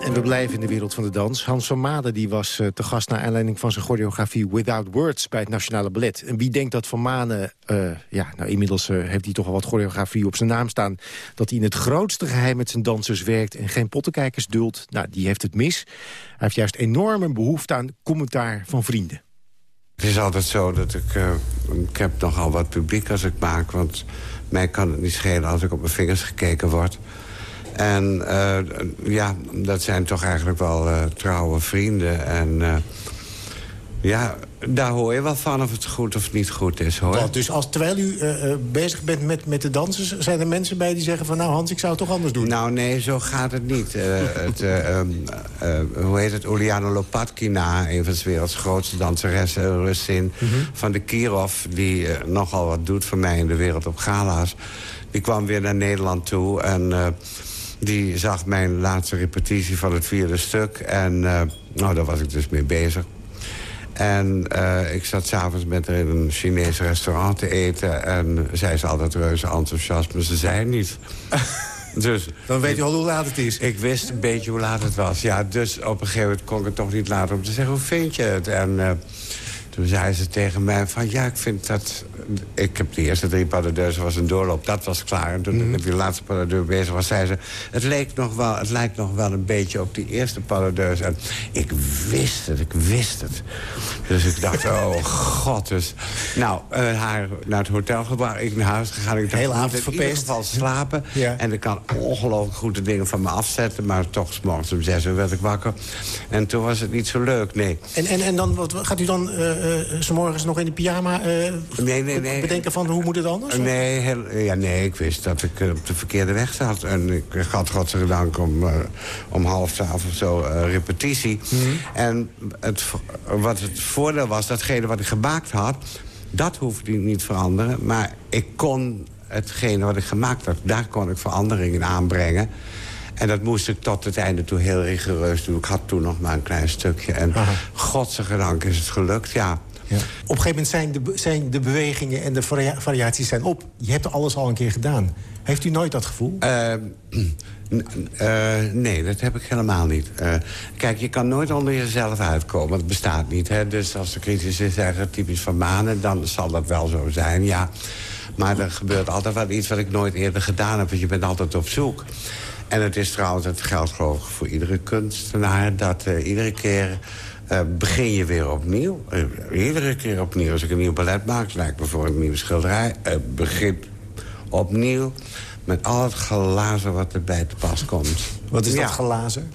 En we blijven in de wereld van de dans. Hans van Maden die was eh, te gast naar aanleiding van zijn choreografie Without Words bij het Nationale Ballet. En wie denkt dat van Maden, eh, ja, nou inmiddels eh, heeft hij toch al wat choreografie op zijn naam staan, dat hij in het grootste geheim met zijn dansers werkt en geen pottenkijkers duldt, nou die heeft het mis. Hij heeft juist enorme behoefte aan commentaar van vrienden. Het is altijd zo dat ik... ik heb nogal wat publiek als ik maak... want mij kan het niet schelen als ik op mijn vingers gekeken word. En eh, ja, dat zijn toch eigenlijk wel eh, trouwe vrienden. En eh, ja, daar hoor je wel van of het goed of niet goed is, hoor. Want dus als, terwijl u bezig bent met, met de dansers, zijn er mensen bij die zeggen van nou Hans, ik zou het toch anders doen? Nou, nee, zo gaat het niet. Het, eh, ehm, eh, hoe heet het? Uliana Lopatkina, een van de werelds grootste danseressen, Russin... van de Kirov, die nogal wat doet voor mij in de wereld op gala's. Die kwam weer naar Nederland toe en die zag mijn laatste repetitie van het vierde stuk. En eh, nou, daar was ik dus mee bezig. En eh, ik zat s'avonds met haar in een Chinees restaurant te eten... en zij is altijd reuze enthousiast, maar ze zei niet. dus, Dan weet u al hoe laat het is. ik wist een beetje hoe laat het was. Ja, dus op een gegeven moment kon ik het toch niet laten om te zeggen... hoe vind je het? En eh, toen zei ze tegen mij van... ja, ik vind dat ik heb de eerste drie deux was een doorloop. Dat was klaar. En toen ik met die laatste pas de deux bezig was, zei ze... Het, leek nog wel, het lijkt nog wel een beetje op die eerste pas de deux. En ik wist het, ik wist het. Dus ik dacht, oh god. Dus, nou, eh, haar naar het hotel gebracht. Ik naar huis gegaan. Ik dacht, Hele ik avond in ieder verpest. geval slapen. Ja. En ik kan ongelooflijk goed de dingen van me afzetten. Maar toch, s morgens om zes uur werd ik wakker. En toen was het niet zo leuk, nee. En, en, en dan, wat, gaat u dan eh, 's morgens nog in de pyjama Nee, nee, nee. bedenken van hoe moet het anders? Nee, heel, ja, nee, ik wist dat ik eh, op de verkeerde weg zat. En ik had godzijdank om, eh, om half twaalf of zo eh, repetitie. En het, wat het voordeel was, datgene wat ik gemaakt had... dat hoefde ik niet veranderen. Maar ik kon hetgene wat ik gemaakt had, daar kon ik veranderingen aanbrengen. En dat moest ik tot het einde toe heel rigoureus doen. Ik had toen nog maar een klein stukje. En godzijdank is het gelukt, ja. Ja. Op een gegeven moment zijn de, zijn de bewegingen en de varia- variaties zijn op. Je hebt alles al een keer gedaan. Heeft u nooit dat gevoel? Eh, n- eh, nee, dat heb ik helemaal niet. Eh, kijk, je kan nooit onder jezelf uitkomen. Dat bestaat niet. Hè? Dus als de critici zeggen typisch van manen... dan zal dat wel zo zijn, ja. Maar er gebeurt altijd wel iets wat ik nooit eerder gedaan heb. Want je bent altijd op zoek. En het is trouwens, het geldt geloof ik voor iedere kunstenaar... dat eh, iedere keer eh, begin je weer opnieuw. Eh, iedere keer opnieuw. Als ik een nieuw ballet maak, lijkt me voor een nieuwe schilderij... eh, begin opnieuw met al het glazen wat erbij te pas komt. Wat is Ja. dat glazen?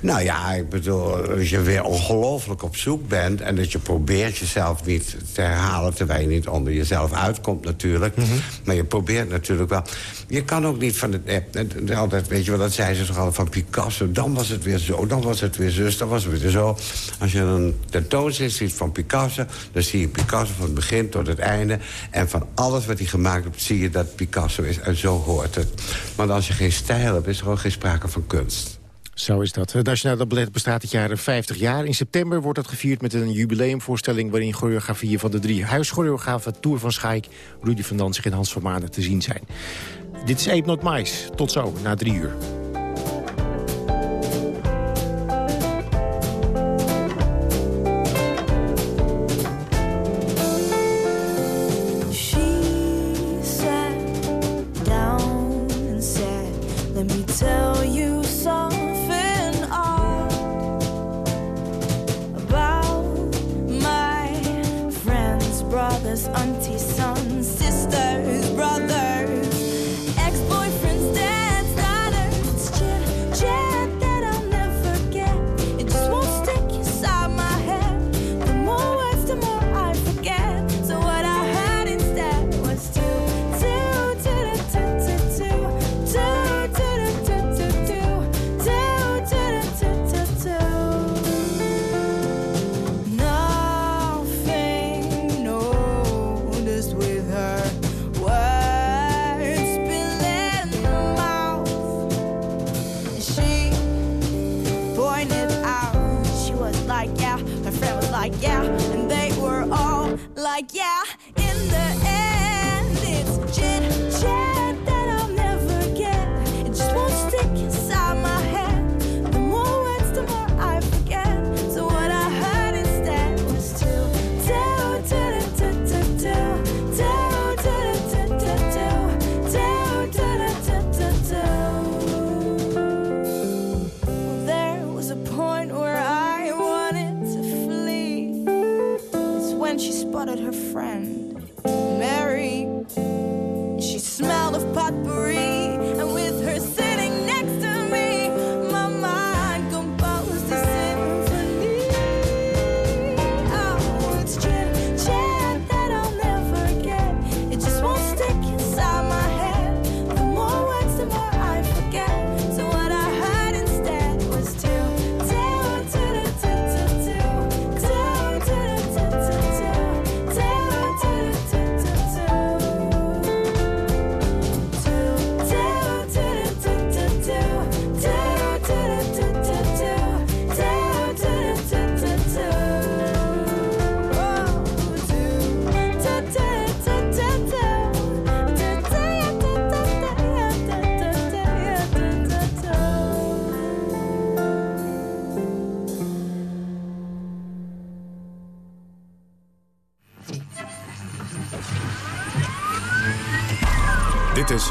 Nou ja, ik bedoel, als je weer ongelooflijk op zoek bent... en dat je probeert jezelf niet te herhalen... terwijl je niet onder jezelf uitkomt natuurlijk. Maar je probeert natuurlijk wel. Je kan ook niet van het... eh, altijd, weet je wel, dat zei ze toch al van Picasso. Dan was het weer zo, dan was het weer zus, dan was het weer zo. Als je een tentoonstelling ziet van Picasso... dan zie je Picasso van het begin tot het einde. En van alles wat hij gemaakt heeft, zie je dat Picasso is. En zo hoort het. Maar als je geen stijl hebt, is er ook geen sprake van kunst. Zo is dat. Het Nationale Ballet bestaat dit jaar 50 jaar. In september wordt dat gevierd met een jubileumvoorstelling... waarin choreografieën van de drie huischoreografen... Toer van Schaik, Rudy van Danzig en Hans van Manen te zien zijn. Dit is Ape Not. Tot zo, na drie uur.